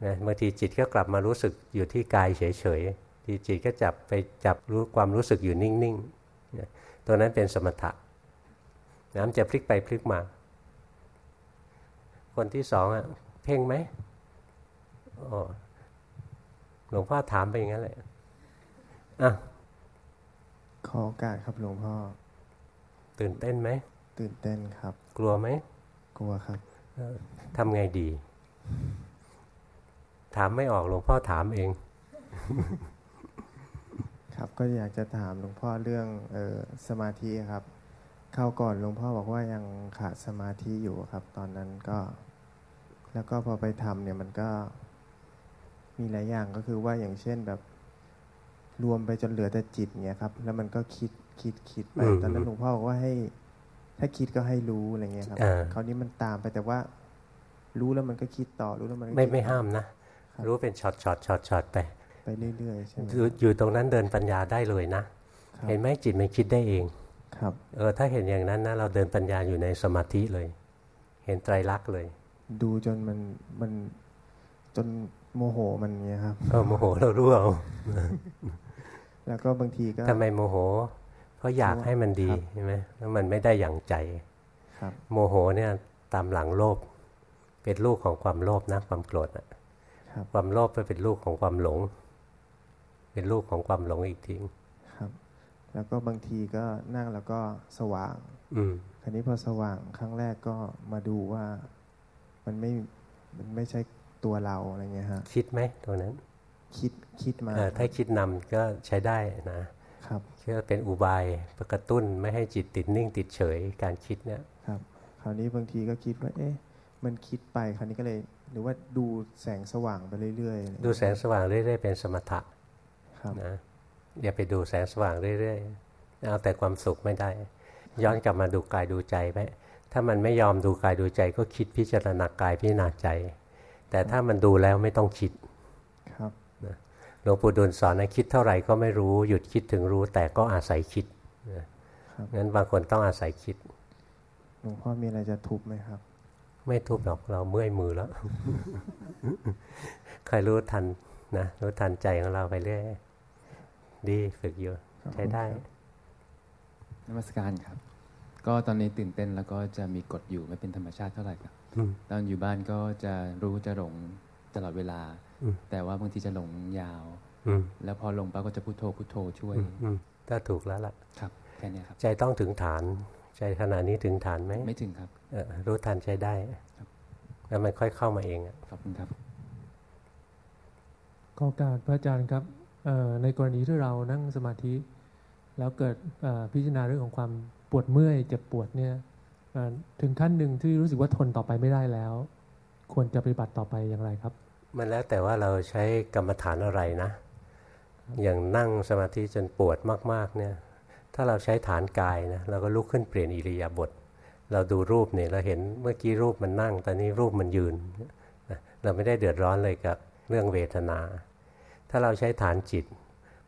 นะบางทีจิตก็กลับมารู้สึกอยู่ที่กายเฉยๆทีจิตก็จับไปจับรู้ความรู้สึกอยู่นิ่งๆตัวนั้นเป็นสมถะ น้ำจะพลิกไปพลิกมา คนที่สองอะเพ่งไหมหลวงพ่อถามไปอย่างนั้นเลยอะขอโอกาสครับหลวงพ่อ ตื่นเต้นไหม ตื่นเต้นครับ กลัวไหม กลัวครับทำไงดี ถามไม่ออกหลวงพ่อถามเอง ครับก็อยากจะถามหลวงพ่อเรื่องออสมาธิครับ เข้าก่อนหลวงพ่อบอกว่ายังขาดสมาธิอยู่ครับ ตอนนั้นก็ แล้วก็พอไปทำเนี่ยมันก็มีหลายอย่างก็คือว่าอย่างเช่นแบบรวมไปจนเหลือแต่จิตเนี่ยครับ แล้วมันก็คิดคิดคิดไป ตอนนั้นหลวงพ่อบอกว่าให้ ถ้าคิดก็ให้รู้อะไรเงี้ยครับคราวนี้มันตามไปแต่ว่า รู้แล้วมันก็คิดต่อรู้แล้วมันไม่ไม่ห้ามนะรู้เป็นช็อตช็อตช็อตช็อตไปไปเรื่อยๆใช่ไหมอยู่ตรงนั้นเดินปัญญาได้เลยนะ เห็นไหมจิตมันคิดได้เอง ครับเออถ้าเห็นอย่างนั้นนะเราเดินปัญญาอยู่ในสมาธิเลย เห็นไตรลักษณ์เลย ดูจนมันมันจนโมโหมันเงี้ยครับเออโมโหเรารู้เอาแล้วก็บางทีก็ทำไมโมโห เพราะอยากให้มันดีใช่ไหมแล้วมันไม่ได้อย่างใจครับโมโหเนี่ยตามหลังโลภเป็นลูกของความโลภนะความโกรธอะความโลภไปเป็นลูกของความหลง เป็นลูกของความหลงอีกทิ้งครับ แล้วก็บางทีก็นั่งแล้วก็สว่าง อืมคราวนี้พอสว่างครั้งแรกก็มาดูว่ามันไม่มันไม่ใช่ตัวเราอะไรเงี้ยฮะคิดไหมตัวนั้น คิดคิดมาถ้าคิดนำก็ใช้ได้นะครับก็เป็นอุบายกระตุ้นไม่ให้จิตติดนิ่งติดเฉยการคิดเนี่ยครับ คราวนี้บางทีก็คิดว่า เอ๊ะมันคิดไปคราวนี้ก็เลยหรือว่าดูแสงสว่างไปเรื่อยๆ ดูแสงสว่างเรื่อยๆ เป็นสมถะนะ อย่าไปดูแสงสว่างเรื่อยๆเอาแต่ความสุขไม่ได้ ย้อนกลับมาดูกายดูใจไหมถ้ามันไม่ยอมดูกายดูใจก็คิดพิจารณากายพิจารณาใจ แต่ถ้ามันดูแล้วไม่ต้องคิดครับหลวงปู่ดูลสอนนะคิดเท่าไหร่ก็ไม่รู้หยุดคิดถึงรู้ แต่ก็อาศัยคิดงั้นบางคนต้องอาศัยคิดหลวงพ่อมีอะไรจะทุบไหมครับ ไม่ทุบหรอกเราเมื่อยมือแล้วคอยรู้ทันนะรู้ทันใจของเราไปเรื่อย ดีฝึกอยู่ใช้ได้นมัสการครับ ก็ตอนนี้ตื่นเต้นแล้วก็จะมีกฎอยู่ไม่เป็นธรรมชาติเท่าไหร่ครับตอนอยู่บ้านก็จะรู้จะหลงตลอดเวลา แต่ว่าบางทีจะหลงยาวแล้วพอลงปั๊บก็จะพุโทโธพุโทโธช่วยก็ถูกแล้วล่ะครับแค่นี้ครับ ใจต้องถึงฐาน ใจขณะนี้ถึงฐานไหมไม่ถึงครับรู้ทันใช้ได้แล้วมันค่อยเข้ามาเองขอบคุณครับขอการพระอาจารย์ครับ ในกรณีที่เรานั่งสมาธิ แล้วเกิดพิจารณาเรื่องของความปวดเมื่อยเจ็บปวดเนี่ยถึงขั้นหนึ่งที่รู้สึกว่าทนต่อไปไม่ได้แล้ว ควรจะปฏิบัติต่อไปอย่างไรครับ มันแล้วแต่ว่าเราใช้กรรมฐานอะไรนะ อย่างนั่งสมาธิจนปวดมาก ๆเนี่ยถ้าเราใช้ฐานกายนะเราก็ลุกขึ้นเปลี่ยนอิริยาบถเราดูรูปเนี่ยเราเห็นเมื่อกี้รูปมันนั่ง ตอนนี้รูปมันยืน เราไม่ได้เดือดร้อนเลยกับเรื่องเวทนา ถ้าเราใช้ฐานจิต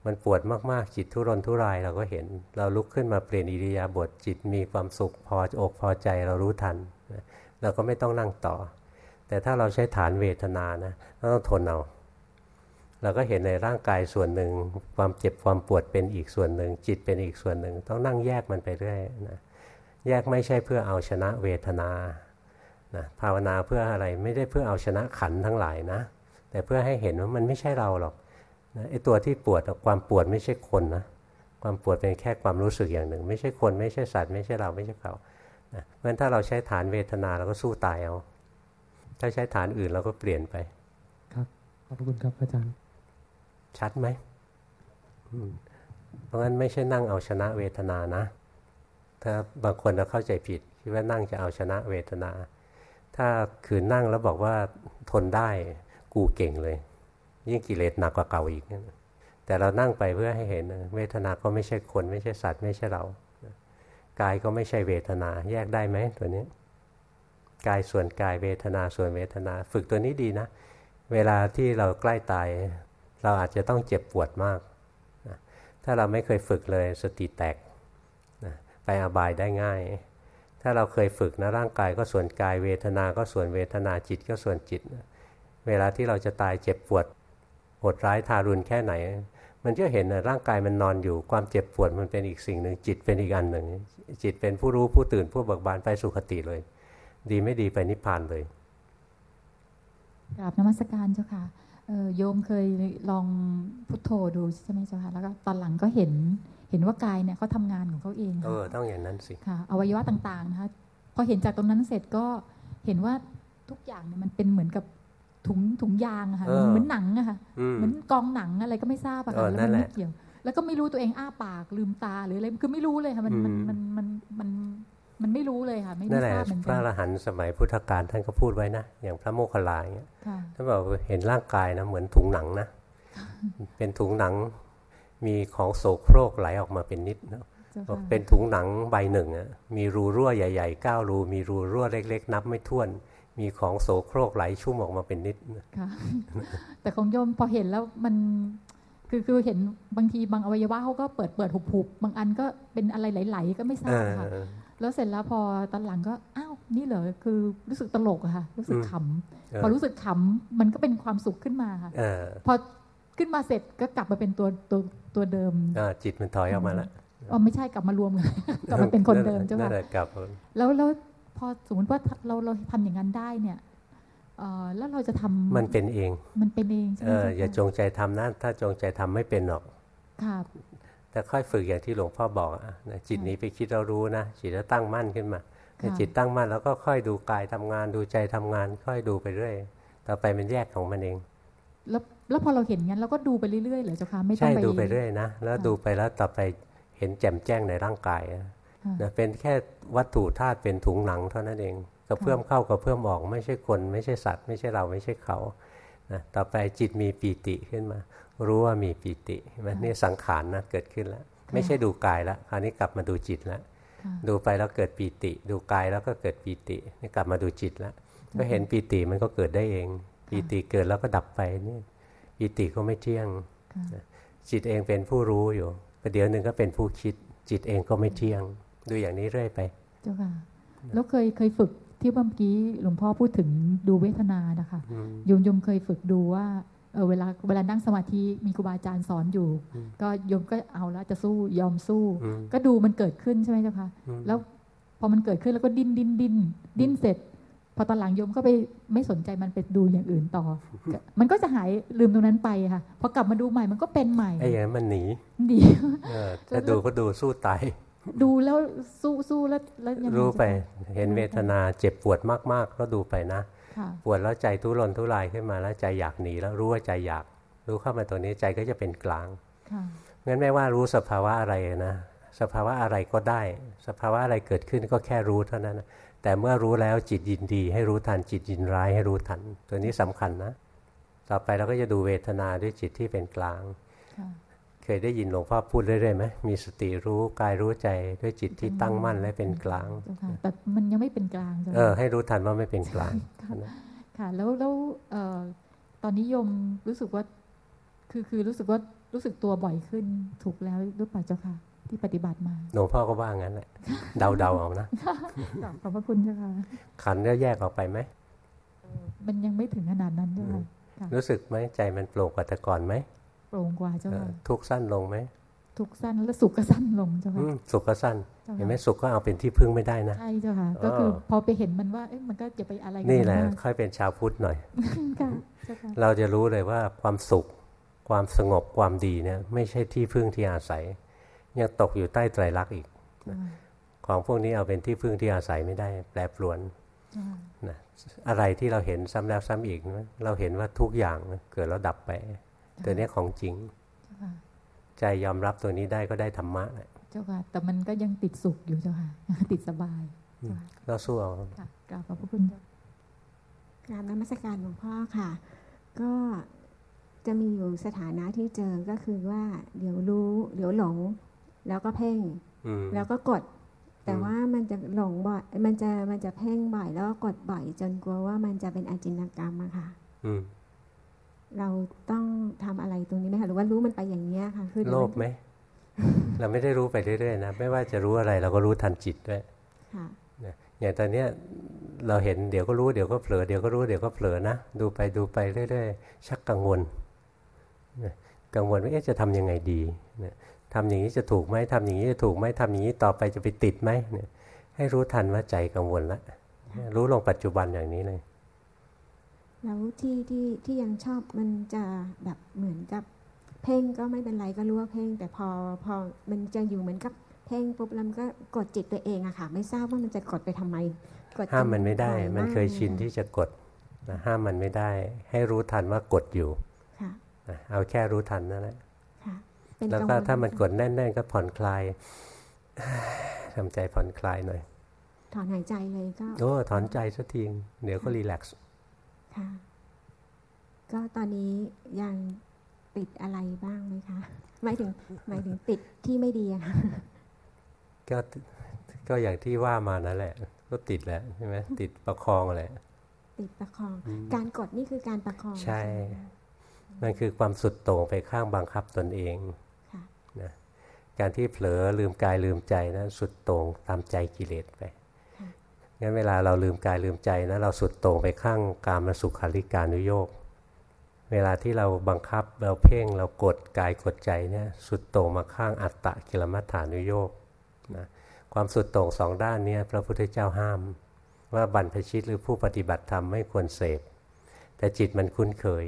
มันปวดมากๆจิตทุรนทุรายเราก็เห็น เราลุกขึ้นมาเปลี่ยนอิริยาบถจิตมีความสุขพออกพอใจเรารู้ทัน เราก็ไม่ต้องนั่งต่อ แต่ถ้าเราใช้ฐานเวทนานะเราต้องทนเอาเราก็เห็นในร่างกายส่วนหนึ่ง ความเจ็บความปวดเป็นอีกส่วนหนึ่ง จิตเป็นอีกส่วนหนึ่ง ต้องนั่งแยกมันไปเรื่อยนะแยกไม่ใช่เพื่อเอาชนะเวทนานะภาวนาเพื่ออะไรไม่ได้เพื่อเอาชนะขันทั้งหลายนะ แต่เพื่อให้เห็นว่ามันไม่ใช่เราหรอก นะไอ้ตัวที่ปวดความปวดไม่ใช่คนนะความปวดเป็นแค่ความรู้สึกอย่างหนึ่ง ไม่ใช่คนไม่ใช่สัตว์ไม่ใช่เราไม่ใช่เขานะเพราะฉะนั้นถ้าเราใช้ฐานเวทนาเราก็สู้ตายเอาถ้าใช้ฐานอื่นเราก็เปลี่ยนไปครับขอบคุณครับอาจารย์ ชัดไหมเพราะงั้นไม่ใช่นั่งเอาชนะเวทนานะ ถ้าบางคนเราเข้าใจผิดคิดว่านั่งจะเอาชนะเวทนา ถ้าคืนนั่งแล้วบอกว่าทนได้กูเก่งเลย ยิ่งกิเลสหนักกว่าเก่าอีก แต่เรานั่งไปเพื่อให้เห็นเวทนาก็ไม่ใช่คนไม่ใช่สัตว์ไม่ใช่เรา กายก็ไม่ใช่เวทนา แยกได้ไหมตัวนี้ กายส่วนกายเวทนาส่วนเวทนา ฝึกตัวนี้ดีนะ เวลาที่เราใกล้ตาย เราอาจจะต้องเจ็บปวดมาก ถ้าเราไม่เคยฝึกเลยสติแตกไปอบายได้ง่าย ถ้าเราเคยฝึกนะร่างกายก็ส่วนกายเวทนา ก็ส่วนเวทนาจิตก็ส่วนจิต เวลาที่เราจะตายเจ็บปวด หดร้ายทารุณแค่ไหน มันจะเห็นนะร่างกายมันนอนอยู่ความเจ็บปวดมันเป็นอีกสิ่งหนึ่งจิตเป็นอีกอันหนึ่ง จิตเป็นผู้รู้ผู้ตื่นผู้เบิกบานไปสุขติเลย ดีไม่ดีไปนิพพานเลยกราบนมัสการเจ้าค่ะโยมเคยลองพุทโธดูใช่ไหมเจ้าค่ะแล้วก็ตอนหลังก็เห็นเห็นว่ากายเนี่ยเขาทางานของเขาเองเออต้องอย่างนั้นสิค่ะอวัยวะต่างๆนะคะพอเห็นจากตรงนั้นเสร็จก็เห็นว่าทุกอย่างเนี่ยมันเป็นเหมือนกับ ถุงถุงยางค่ะเหมือนหนังอะค่ะเหมือนกองหนังอะไรก็ไม่ทราบอะค่ะแล้วมันไม่เกี่ยว แล้วก็ไม่รู้ตัวเองอ้าปากลืมตาหรืออะไรคือไม่รู้เลยค่ะมันมันมันมันมันมันไม่รู้เลยค่ะไม่ทราบเหมือนกันพระอรหันต์สมัยพุทธกาลท่านก็พูดไว้นะ อย่างพระโมคคัลลาอย่างเงี้ยท่านบอกเห็นร่างกายนะเหมือนถุงหนังนะ เป็นถุงหนังมีของโสโครกไหลออกมาเป็นนิดนะเป็นถุงหนังใบหนึ่งอะมีรูรั่วใหญ่ๆเก้ารู มีรูรั่วเล็ก ๆ นับไม่ถ้วน มีของโสโครกไหลชุ่มออกมาเป็นนิดค่ะแต่ของโยมพอเห็นแล้วมันคือคือเห็นบางทีบางอวัยวะเขาก็เปิดเปิดหุบๆบางอันก็เป็นอะไรไหลๆก็ไม่ทราบค่ะแล้วเสร็จแล้วพอตอนหลังก็อ้าวนี่เหรอคือรู้สึกตลกอะค่ะรู้สึกขำพอรู้สึกขำมันก็เป็นความสุขขึ้นมาค่ะพอขึ้นมาเสร็จก็กลับมาเป็นตัวตัวตัวเดิมจิตมันถอยออกมาแล้วอ๋อไม่ใช่กลับมารวมกันกลับมาเป็นคนเดิมใช่ไหมแล้วแล้ว พอสมมติว่าเราเราทำอย่างนั้นได้เนี่ยแล้วเราจะทำมันเป็นเอง มันเป็นเองใช่ไหมอย่าจงใจทำนะถ้าจงใจทำไม่เป็นหรอกครับแต่ค่อยฝึกอย่างที่หลวงพ่อบอกนะจิตนี้ไปคิดเรารู้นะจิตจะตั้งมั่นขึ้นมาจิตตั้งมั่นแล้วก็ค่อยดูกายทำงาน ดูใจทำงาน ค่อยดูไปเรื่อยต่อไปมันแยกของมันเอง แล้วแล้วพอเราเห็นงั้นเราก็ดูไปเรื่อยๆเหรอเจ้าคะไม่ต้องไปใช่ดูไปเรื่อยนะแล้วดูไปแล้วต่อไปเห็นแจ่มแจ้งในร่างกายนะ เป็นแค่วัตถุธาตุเป็นถุงหนังเท่านั้นเองกระเพื่อมเข้ากระเพื่อมออกไม่ใช่คน ไม่ใช่สัตว์ ไม่ใช่เราไม่ใช่เขานะต่อไปจิตมีปีติขึ้นมา รู้ว่ามีปีติมันนี่สังขารนะเกิดขึ้นแล้ว ไม่ใช่ดูกายแล้วคราวนี้กลับมาดูจิตแล้วดูไปแล้วเกิดปีติ ดูกายแล้วก็เกิดปีตินี่กลับมาดูจิตแล้วก็เห็นปีติมันก็เกิดได้เอง ปีติเกิดแล้วก็ดับไปนี่ปีติก็ไม่เที่ยง จิตเองเป็นผู้รู้อยู่ประเดี๋ยวหนึ่งก็เป็นผู้คิด จิตเองก็ไม่เที่ยง ดูอย่างนี้เรื่อยไป เจ้าค่ะ แล้วเคยเคยฝึกที่เมื่อกี้หลวงพ่อพูดถึงดูเวทนานะคะโยมโยมเคยฝึกดูว่าเออเวลาเวลานั่งสมาธิมีครูบาอาจารย์สอนอยู่ ก็โยมก็เอาแล้วจะสู้ยอมสู้ ก็ดูมันเกิดขึ้นใช่ไหมเจ้าคะแล้วพอมันเกิดขึ้นแล้วก็ดิ้นดิ้นดิ้นดิ้นเสร็จ พอตอนหลังโยมก็ไปไม่สนใจมันไปดูอย่างอื่นต่อ มันก็จะหายลืมตรงนั้นไปค่ะพอกลับมาดูใหม่มันก็เป็นใหม่ไอ้อย่างมันหนีหนีถ้าดูก็ดูสู้ตาย ดูแล้วสู้สู้แล้วแล้วยังรู้ไปเห็นเวทนาเจ็บปวดมากๆ ก็ดูไปนะ ปวดแล้วใจทุรนทุรายขึ้นมาแล้วใจอยากหนีแล้วรู้ว่าใจอยาก รู้เข้ามาตัวนี้ใจก็จะเป็นกลางงั้นไม่ว่ารู้สภาวะอะไรนะสภาวะอะไรก็ได้ สภาวะอะไรเกิดขึ้นก็แค่รู้เท่านั้นแต่เมื่อรู้แล้วจิตยินดี ให้รู้ทันจิตยินร้ายให้รู้ทัน ตัวนี้สำคัญนะ ต่อไปเราก็จะดูเวทนาด้วยจิตที่เป็นกลาง เคยได้ยินหลวงพ่อพูดเรื่อยๆไหมมีสติรู้กายรู้ใจด้วยจิตที่ตั้งมั่นและเป็นกลางแต่มันยังไม่เป็นกลางเออให้รู้ทันว่าไม่เป็นกลางค่ะแล้วแล้วตอนนี้ยมรู้สึกว่าคือคือรู้สึกว่ารู้สึกตัวบ่อยขึ้นถูกแล้วรู้ป่ะเจ้าค่ะที่ปฏิบัติมาหลวงพ่อก็ว่างั้นแหละเดาเดาเอานะขอบพระคุณเจ้าค่ะขันจะแยกออกไปไหมมันยังไม่ถึงขนาดนั้นเจ้าค่ะรู้สึกไหมใจมันโปร่งกว่าแต่ก่อนไหมโป ร่งกว่าเจ้าค่ะทุกสั้นลงไหมทุกสั้นแล้วสุขก็สั้นลงเจ้าค่ะสุขก็สั้น เห็นไหมสุขก็เอาเป็นที่พึ่งไม่ได้นะ ใช่เจ้าค่ะ ก็คือพอไปเห็นมันว่าเอ๊ะมันก็จะไปอะไรนี่แหละค่อยเป็นชาวพุทธหน่อยเราจะรู้เลยว่าความสุข ความสงบความดีเนี่ย ไม่ใช่ที่พึ่งที่อาศัย ยังตกอยู่ใต้ไตรลักษณ์อีก ของพวกนี้เอาเป็นที่พึ่งที่อาศัยไม่ได้ แปรปรวนนะอะไรที่เราเห็นซ้ำแล้วซ้ำอีก เราเห็นว่าทุกอย่างเกิดแล้วดับไป ตัวนี้ของจริง ใจยอมรับตัวนี้ได้ก็ได้ธรรมะแหละเจ้าค่ะ แต่มันก็ยังติดสุขอยู่เจ้าค่ะ ติดสบายเราสู้เอากราบขอบพระคุณกราบนมัสการหลวงพ่อค่ะ ก็จะมีอยู่สถานะที่เจอก็คือว่า เดี๋ยวรู้ เดี๋ยวหลง แล้วก็เพ่งแล้วก็กด แต่ว่ามันจะหลงบ่อยมันจะมันจะเพ่งบ่อยแล้วก็กดบ่อย จนกลัวว่ามันจะเป็นอจินกรรมอะค่ะ เราต้องทำอะไรตรงนี้ไหมคะหรือว่ารู้มันไปอย่างนี้ค่ะคือโลภไหมเราไม่ได้รู้ไปเรื่อยๆนะไม่ว่าจะรู้อะไรเราก็รู้ทันจิตด้วยอย่างตอนเนี้ยเราเห็นเดี๋ยวก็รู้เดี๋ยวก็เผลอเดี๋ยวก็รู้เดี๋ยวก็เผลอนะดูไปดูไปเรื่อยๆชักกังวลกังวลว่าจะทำยังไงดีทำอย่างนี้จะถูกไหมทำอย่างนี้จะถูกไหมทำอย่างนี้ต่อไปจะไปติดไหมเนี่ยให้รู้ทันว่าใจกังวลแล้วรู้ลงปัจจุบันอย่างนี้เลย แล้วที่ที่ที่ยังชอบมันจะแบบเหมือนกับเพ่งก็ไม่เป็นไรก็รู้ว่าเพ่งแต่พอพอมันจะอยู่เหมือนกับเพ่งปุ๊บแล้วมันก็กดจิตตัวเองอะค่ะ ไม่ทราบว่ามันจะกดไปทำไมกดห้ามมันไม่ได้ มันเคยชินที่จะกดนะห้ามมันไม่ได้ ให้รู้ทันว่ากดอยู่เอาแค่รู้ทันนั่นแหละแล้วก็ถ้ามันกดแน่น ๆ ก็ผ่อนคลายทำใจผ่อนคลายหน่อย ถอนหายใจเลยก็ โอ้ ถอนใจสักทีเดี๋ยวก็รีแลกซ์ ค่ะ ก็ตอนนี้ยังติดอะไรบ้างไหมคะหมายถึงหมายถึงติดที่ไม่ดีอะค่ะก็ก็อย่างที่ว่ามานั่นแหละ ก็ติดแหละใช่ไหมติดประคองแหละติดประคอง การกดนี่คือการประคองใช่ มันคือความสุดโต่งไปข้างบังคับตนเองนะการที่เผลอลืมกายลืมใจนะั้นสุดโต่งตามใจกิเลสไป งั้นเวลาเราลืมกายลืมใจนะเราสุดโต่งไปข้างกามสุขาริการุโยกเวลาที่เราบังคับเราเพ่งเรากดกายกดใจเนี่ยสุดโต่งมาข้างอัตตะกิลมัฏฐานุโยกนะความสุดโต่งสองด้านนี้พระพุทธเจ้าห้าม ว่าบรรพชิตหรือผู้ปฏิบัติธรรมไม่ควรเสพแต่จิตมันคุ้นเคย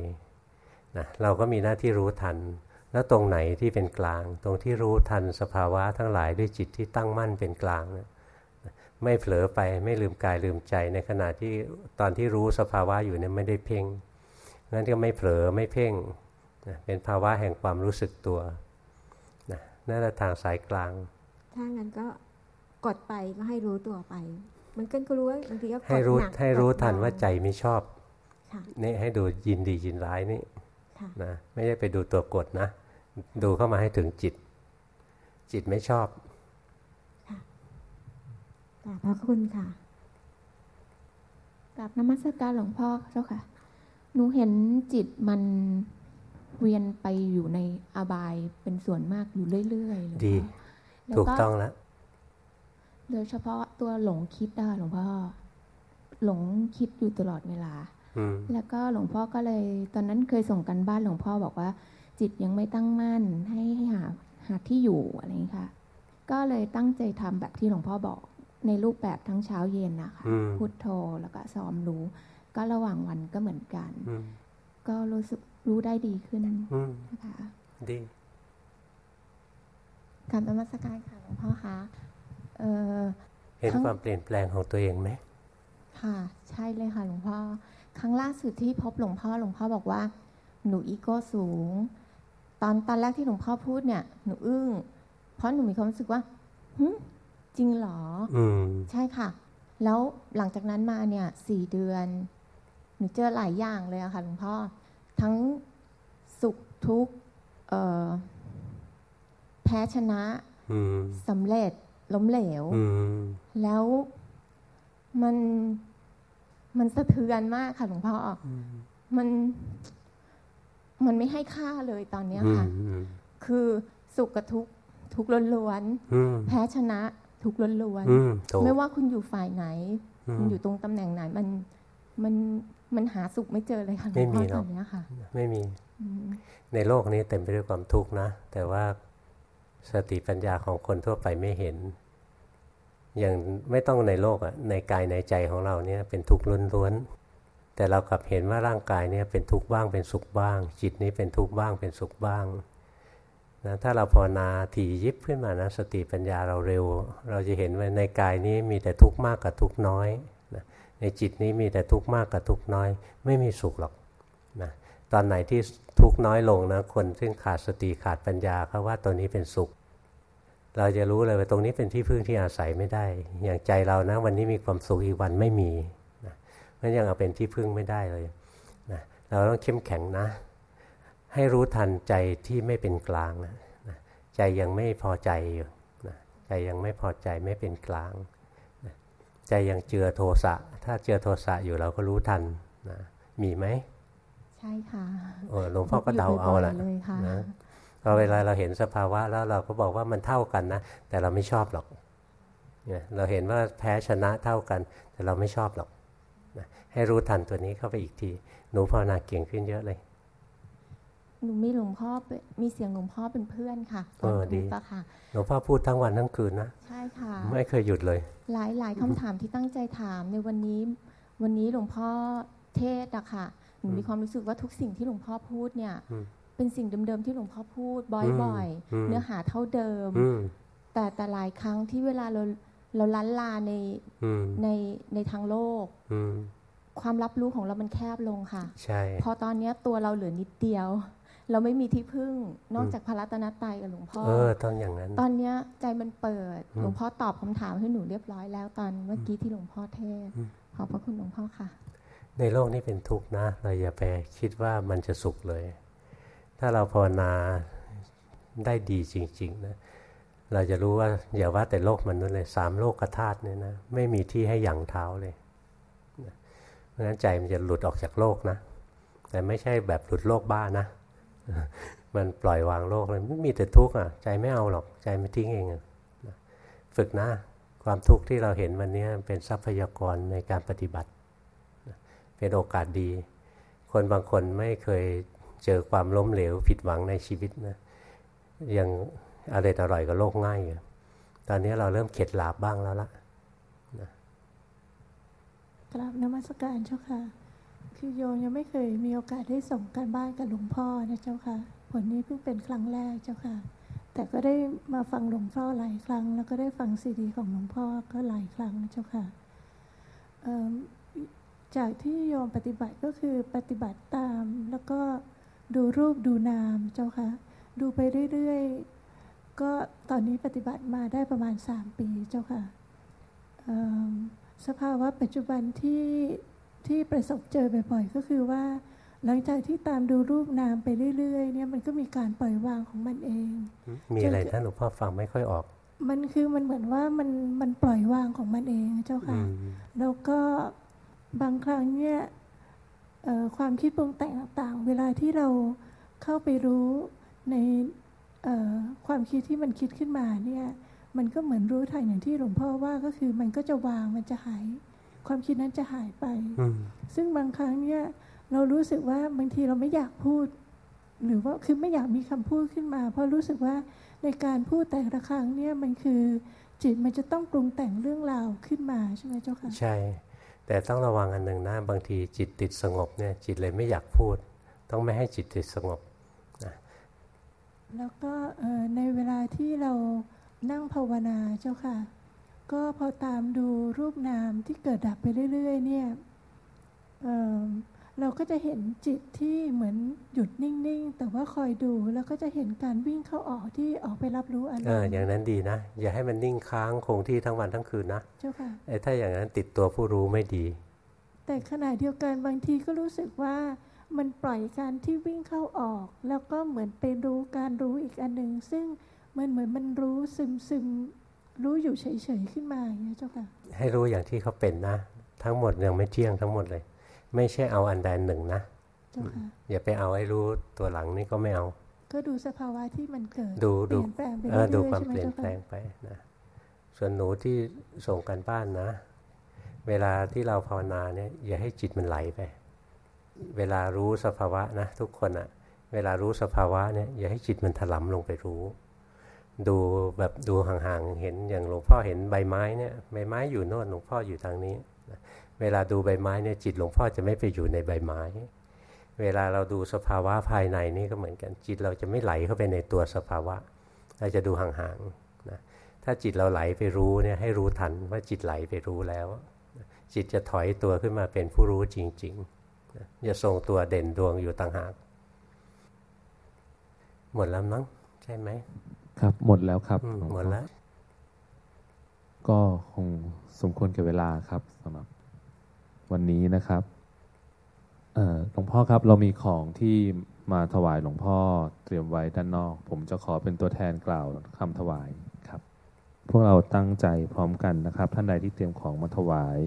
นะเราก็มีหน้าที่รู้ทัน แล้วตรงไหนที่เป็นกลาง ตรงที่รู้ทันสภาวะทั้งหลายด้วยจิตที่ตั้งมั่นเป็นกลางนะ ไม่เผลอไปไม่ลืมกายลืมใจในขณะที่ตอนที่รู้สภาวะอยู่เนี่ยไม่ได้เพ่งงั้นก็ไม่เผลอไม่เพ่งนะเป็นภาวะแห่งความรู้สึกตัวนะนั่นแหละทางสายกลาง ถ้างั้นก็กดไปก็ให้รู้ตัวไป มันก็รู้ว่าบางทีก็กดให้รู้ให้รู้ทันว่าใจไม่ชอบนี่ให้ดูยินดียินร้ายนี่นะไม่ได้ไปดูตัวกดนะ ดูเข้ามาให้ถึงจิต จิตไม่ชอบ ขอบพระคุณค่ะกราบนมัสการหลวงพ่อเจ้าค่ะ หนูเห็นจิตมันเวียนไปอยู่ในอบายเป็นส่วนมากอยู่เรื่อยๆดี ถูกต้องแล้ว โดยเฉพาะตัวหลงคิดได้หลวงพ่อ หลงคิดอยู่ตลอดเวลา แล้วก็หลวงพ่อก็เลย ตอนนั้นเคยส่งกันบ้านหลวงพ่อบอกว่า จิตยังไม่ตั้งมั่นให้ให้หาหาที่อยู่อะไรอย่างนี้ค่ะ ก็เลยตั้งใจทำแบบที่หลวงพ่อบอก ในรูปแบบทั้งเช้าเย็นนะคะพุทโธแล้วก็ซ้อมรู้ ก็ระหว่างวันก็เหมือนกัน ก็รู้สึกรู้ได้ดีขึ้นนะคะดีการธรรมสการค่ะหลวงพ่อคะเเห็นความเปลี่ยนแปลงของตัวเองไหมค่ะใช่เลยค่ะหลวงพ่อ ครั้งล่าสุดที่พบหลวงพ่อหลวงพ่อบอกว่า หนูอีโก้สูง ตอนตอนแรกที่หลวงพ่อพูดเนี่ย หนูอึ้งเพราะหนูมีความรู้สึกว่า จริงเหรอ อืใช่ค่ะ แล้วหลังจากนั้นมาเนี่ยสี่เดือน หนูเจอหลายอย่างเลยอะค่ะหลวงพ่อ ทั้งสุขทุกข์แพ้ชนะสำเร็จล้มเหลวแล้วมันมันสะเทือนมากค่ะหลวงพ่อมันมันไม่ให้ค่าเลยตอนนี้ค่ะคือสุขกับทุกทุกล้วนๆแพ้ชนะ ทุกข์ล้วนๆไม่ว่าคุณอยู่ฝ่ายไหน คุณอยู่ตรงตำแหน่งไหนมันมันมันหาสุขไม่เจอเลยค่ะไม่มีหรอกค่ะ ไม่มี ในโลกนี้เต็มไปด้วยความทุกข์นะ แต่ว่าสติปัญญาของคนทั่วไปไม่เห็น อย่างไม่ต้องในโลกอะในกายในใจของเราเนี่ยเป็นทุกข์ล้วนๆแต่เรากลับเห็นว่าร่างกายเนี่ยเป็นทุกข์บ้างเป็นสุขบ้าง จิตนี้เป็นทุกข์บ้างเป็นสุขบ้าง นะถ้าเราภาวนาถี่ยิบขึ้นมานะสติปัญญาเราเร็ว เราจะเห็นว่าในกายนี้มีแต่ทุกข์มากกับทุกข์น้อยนะในจิตนี้มีแต่ทุกข์มากกับทุกข์น้อย ไม่มีสุขหรอกนะตอนไหนที่ทุกข์น้อยลงนะคนซึ่งขาดสติขาดปัญญาเขาว่าตัวนี้เป็นสุข เราจะรู้เลยว่าตรงนี้เป็นที่พึ่งที่อาศัยไม่ได้ อย่างใจเรานะ วันนี้มีความสุขอีกวันไม่มีนะมันยังเอาเป็นที่พึ่งไม่ได้เลยนะเราต้องเข้มแข็งนะ ให้รู้ทันใจที่ไม่เป็นกลางนะใจยังไม่พอใจอยู่นะใจยังไม่พอใจไม่เป็นกลางนะใจยังเจือโทสะ ถ้าเจือโทสะอยู่เราก็รู้ทันนะมีไหมใช่ค่ะหลวงพ่อก็เดาเอาแหละนะพอเวลาเราเห็นสภาวะแล้วเราก็บอกว่ามันเท่ากันนะ แต่เราไม่ชอบหรอกเนี่ยเราเห็นว่าแพ้ชนะเท่ากัน แต่เราไม่ชอบหรอกนะให้รู้ทันตัวนี้เข้าไปอีกที หนูภาวนาเก่งขึ้นเยอะเลย หนูมีหลวงพ่อมีเสียงหลวงพ่อเป็นเพื่อนค่ะเออดีหลวงพ่อพูดทั้งวันทั้งคืนนะใช่ค่ะ ไม่เคยหยุดเลย หลายหลายคำถามที่ตั้งใจถามในวันนี้ วันนี้หลวงพ่อเทศอะค่ะหนูมีความรู้สึกว่าทุกสิ่งที่หลวงพ่อพูดเนี่ย เป็นสิ่งเดิมๆที่หลวงพ่อพูดบ่อยๆ เนื้อหาเท่าเดิม แต่แต่หลายครั้งที่เวลาเราเราล้นลาในในในทางโลกความรับรู้ของเรามันแคบลงค่ะ ใช่ พอตอนนี้ตัวเราเหลือนิดเดียว เราไม่มีที่พึ่งนอกจากพระรัตนตรัยกับหลวงพ่อเออต้องอย่างนั้น ตอนนี้ใจมันเปิดหลวงพ่อตอบคำถามให้หนูเรียบร้อยแล้วตอนเมื่อกี้ที่หลวงพ่อเทศขอบพระคุณหลวงพ่อค่ะ ในโลกนี้เป็นทุกข์นะ เราอย่าไปคิดว่ามันจะสุขเลย ถ้าเราภาวนาได้ดีจริงๆนะเราจะรู้ว่าอย่าว่าแต่โลกมันนั่นเลยสามโลกกธาตุเนี่ยนะไม่มีที่ให้หยั่งเท้าเลยเพราะฉะนั้นใจมันจะหลุดออกจากโลกนะ แต่ไม่ใช่แบบหลุดโลกบ้านะ มันปล่อยวางโลกเลยไม่มีแต่ทุกข์อะ ใจไม่เอาหรอกใจไม่ทิ้งเองฝึกนะความทุกข์ที่เราเห็นวันนี้เป็นทรัพยากรในการปฏิบัติ เป็นโอกาสดี คนบางคนไม่เคยเจอความล้มเหลวผิดหวังในชีวิตนะยังอร่ออร่อยกับโลกง่ายอยู่ตอนนี้เราเริ่มเข็ดหลาบบ้างแล้วละกราบนมัสการเจ้าค่ะ คือโยมยังไม่เคยมีโอกาสได้ส่งการบ้านกับหลวงพ่อนะเจ้าค่ะ ผลนี้เพิ่งเป็นครั้งแรกเจ้าค่ะ แต่ก็ได้มาฟังหลวงพ่อหลายครั้ง แล้วก็ได้ฟังซีดีของหลวงพ่อก็หลายครั้งนะเจ้าค่ะจากที่โยมปฏิบัติก็คือปฏิบัติตาม แล้วก็ดูรูปดูนามเจ้าค่ะ ดูไปเรื่อยๆ ก็ตอนนี้ปฏิบัติมาได้ประมาณ 3 ปีเจ้าค่ะสภาวะปัจจุบันที่ ที่ประสบเจอบ่อยๆ ก็คือว่า หลังจากที่ตามดูรูปนามไปเรื่อยๆเนี่ยมันก็มีการปล่อยวางของมันเอง มีอะไรท่านหลวงพ่อฟังไม่ค่อยออก มันคือมันเหมือนว่ามันมันปล่อยวางของมันเองเจ้าค่ะ แล้วก็บางครั้งเนี่ยความคิดปรุงแต่งต่างๆ เวลาที่เราเข้าไปรู้ในความคิดที่มันคิดขึ้นมาเนี่ยมันก็เหมือนรู้ทันอย่างที่หลวงพ่อว่าก็คือมันก็จะวางมันจะหาย ความคิดนั้นจะหายไป ซึ่งบางครั้งเนี่ยเรารู้สึกว่าบางทีเราไม่อยากพูด หรือว่าคือไม่อยากมีคำพูดขึ้นมา เพราะรู้สึกว่าในการพูดแต่ละครั้งเนี่ยมันคือจิตมันจะต้องปรุงแต่งเรื่องราวขึ้นมาใช่ไหมเจ้าค่ะใช่ แต่ต้องระวังอันหนึ่งนะบางทีจิตติดสงบเนี่ยจิตเลยไม่อยากพูด ต้องไม่ให้จิตติดสงบแล้วก็ในเวลาที่เรานั่งภาวนาเจ้าค่ะ ก็พอตามดูรูปนามที่เกิดดับไปเรื่อยๆเนี่ยเเราก็จะเห็นจิตที่เหมือนหยุดนิ่งๆ แต่ว่าคอยดูแล้วก็จะเห็นการวิ่งเข้าออกที่ออกไปรับรู้อะไรอย่างนั้นดีนะ อย่าให้มันนิ่งค้างคงที่ทั้งวันทั้งคืนนะเจ้าค่ะถ้าอย่างนั้นติดตัวผู้รู้ไม่ดี แต่ขณะเดียวกันบางทีก็รู้สึกว่ามันปล่อยการที่วิ่งเข้าออก แล้วก็เหมือนไปรู้การรู้อีกอันหนึ่งซึ่งมันเหมือนมันรู้ซึมซึม รู้อยู่เฉยๆขึ้นมาอย่างนี้เจ้าค่ะ ให้รู้อย่างที่เขาเป็นนะ ทั้งหมดยังไม่เที่ยงทั้งหมดเลย ไม่ใช่เอาอันใดหนึ่งนะอย่าไปเอาให้รู้ตัวหลังนี่ก็ไม่เอา ก็ดูสภาวะที่มันเกิดดูดูเปลี่ยนแปลงไปเรื่อยๆดูความเปลี่ยนแปลงไปนะส่วนหนูที่ส่งกันบ้านนะ เวลาที่เราภาวนาเนี่ยอย่าให้จิตมันไหลไป เวลารู้สภาวะนะ ทุกคนอะเวลารู้สภาวะเนี่ยอย่าให้จิตมันถลำลงไปรู้ ดูแบบดูห่างๆ เห็นอย่างหลวงพ่อเห็นใบไม้เนี่ยใบไม้อยู่โน่นหลวงพ่ออยู่ทางนี้ เวลาดูใบไม้เนี่ยจิตหลวงพ่อจะไม่ไปอยู่ในใบไม้ เวลาเราดูสภาวะภายในนี่ก็เหมือนกันจิตเราจะไม่ไหลเข้าไปในตัวสภาวะ เราจะดูห่างๆนะถ้าจิตเราไหลไปรู้เนี่ยให้รู้ทันว่าจิตไหลไปรู้แล้ว จิตจะถอยตัวขึ้นมาเป็นผู้รู้จริงๆจะทรงตัวเด่นดวงอยู่ต่างหากหมดแล้วมั้งใช่ไหม ครับ หมดแล้วครับ หมดแล้ว ก็คงสมควรกับเวลาครับสำหรับวันนี้นะครับหลวงพ่อครับ เรามีของที่มาถวายหลวงพ่อเตรียมไว้ด้านนอก ผมจะขอเป็นตัวแทนกล่าวคำถวายครับ พวกเราตั้งใจพร้อมกันนะครับ ท่านใดที่เตรียมของมาถวาย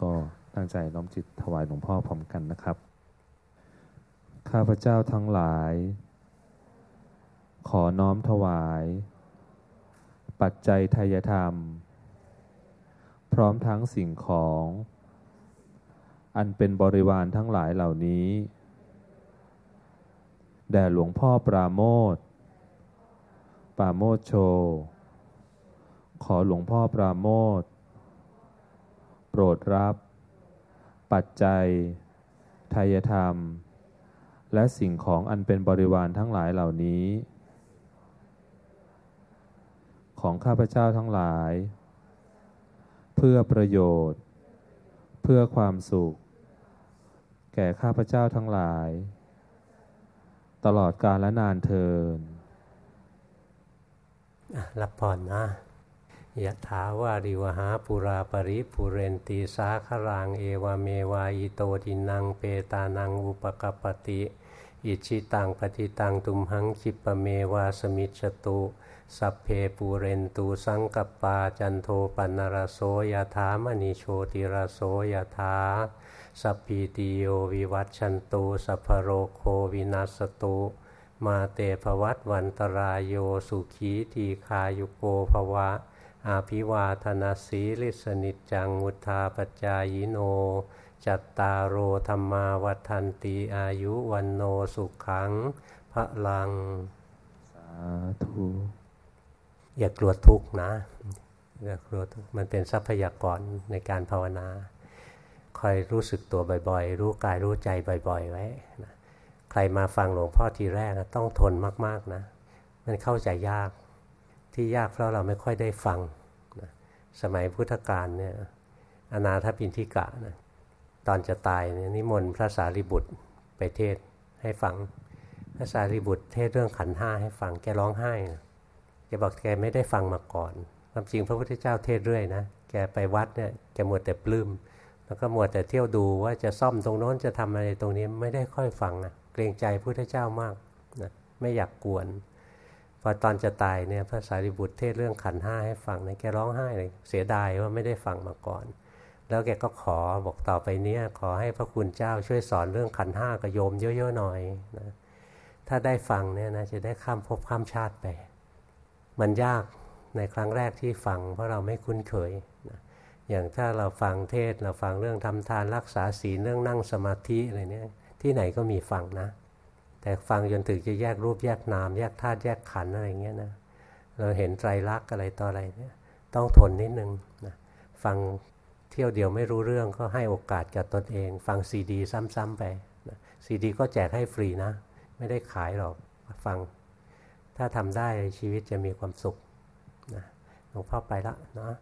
ก็ตั้งใจน้อมจิตถวายหลวงพ่อพร้อมกันนะครับ ข้าพเจ้าทั้งหลาย ขอน้อมถวาย ปัจจัยทายธรรม พร้อมทั้งสิ่งของ อันเป็นบริวารทั้งหลายเหล่านี้ แด่หลวงพ่อปราโมทปราโมทโช ขอหลวงพ่อปราโมทโปรดรับ ปัจจัยทายธรรม และสิ่งของอันเป็นบริวารทั้งหลายเหล่านี้ ของข้าพเจ้าทั้งหลาย เพื่อประโยชน์ เพื่อความสุข แก่ข้าพเจ้าทั้งหลาย ตลอดกาลและนานเทินรับพรนะยถาวาริวหาปูราปริปูเรนติ สาครังเอวเมว อิโต ทินนังเปตานังอุปกัปปติ อิจฉิตังปัตถิตังตุมหัง ขิปปเมว สมิชฌตุ สัพเพปูเรนตุ สังกัปปาจันโทปัณณรโสยถามณิ โชติรโสยถาสัพพีติโยวิวัชชันตุสัพพโรโควินัสสตุมาเตภวัตวันตราโยสุขีทีคายุโกภวะ อาภิวาธนาสีลิสนิจังมุทาปจายโน จัตตารโอธรรมาวัฏันตีอายุวันโนสุขังพระลัง สาธุ อย่ากลัวทุกข์นะ อย่ากลัวทุกข์มันเป็นทรัพยากรในการภาวนาคอยรู้สึกตัวบ่อยๆ รู้กายรู้ใจบ่อย ๆ ไว้นะใครมาฟังหลวงพ่อทีแรกนะต้องทนมากๆนะ มันเข้าใจยากที่ยากเพราะเราไม่ค่อยได้ฟังนะสมัยพุทธกาลเนี่ยอนาถปินทิกะนะตอนจะตายเนี่ยนิมนต์พระสารีบุตรไปเทศให้ฟัง พระสารีบุตรเทศเรื่องขันห้าให้ฟังแกร้องไห้นะ แกบอกแกไม่ได้ฟังมาก่อนความจริงพระพุทธเจ้าเทศเรื่อยนะแกไปวัดเนี่ยแกมัวแต่ปลื้มแล้วก็มัวแต่เที่ยวดูว่าจะซ่อมตรงโน้นจะทำอะไรตรงนี้ไม่ได้ค่อยฟังนะเกรงใจพุทธเจ้ามากนะไม่อยากกวนพอตอนจะตายเนี่ยพระสารีบุตรเทศเรื่องขันห้าให้ฟังเนี่ยแกร้องไห้เลยเสียดายว่าไม่ได้ฟังมาก่อน แล้วแกก็ขอบอกต่อไปเนี้ยขอให้พระคุณเจ้าช่วยสอนเรื่องขันห้ากับโยมเยอะๆหน่อยนะถ้าได้ฟังเนี่ยนะจะได้ข้ามภพข้ามชาติไป มันยากในครั้งแรกที่ฟังเพราะเราไม่คุ้นเคยนะอย่างถ้าเราฟังเทศเราฟังเรื่องทำทานรักษาศีลเรื่องนั่งสมาธิอะไรเนี่ยที่ไหนก็มีฟังนะ แต่ฟังจนถึงจะแยกรูปแยกนาม แยกธาตุแยกขันธ์อะไรเงี้ยนะเราเห็นไตรลักษณ์อะไรต่ออะไรเนี่ยต้องทนนิดนึงนะฟังเที่ยวเดียวไม่รู้เรื่องก็ให้โอกาสกับตนเอง ฟังซีดี ซ้ำๆไปซีดี ก็แจกให้ฟรีนะ ไม่ได้ขายหรอกฟัง ถ้าทำได้ชีวิตจะมีความสุขนะหลวงพ่อไปละนาะ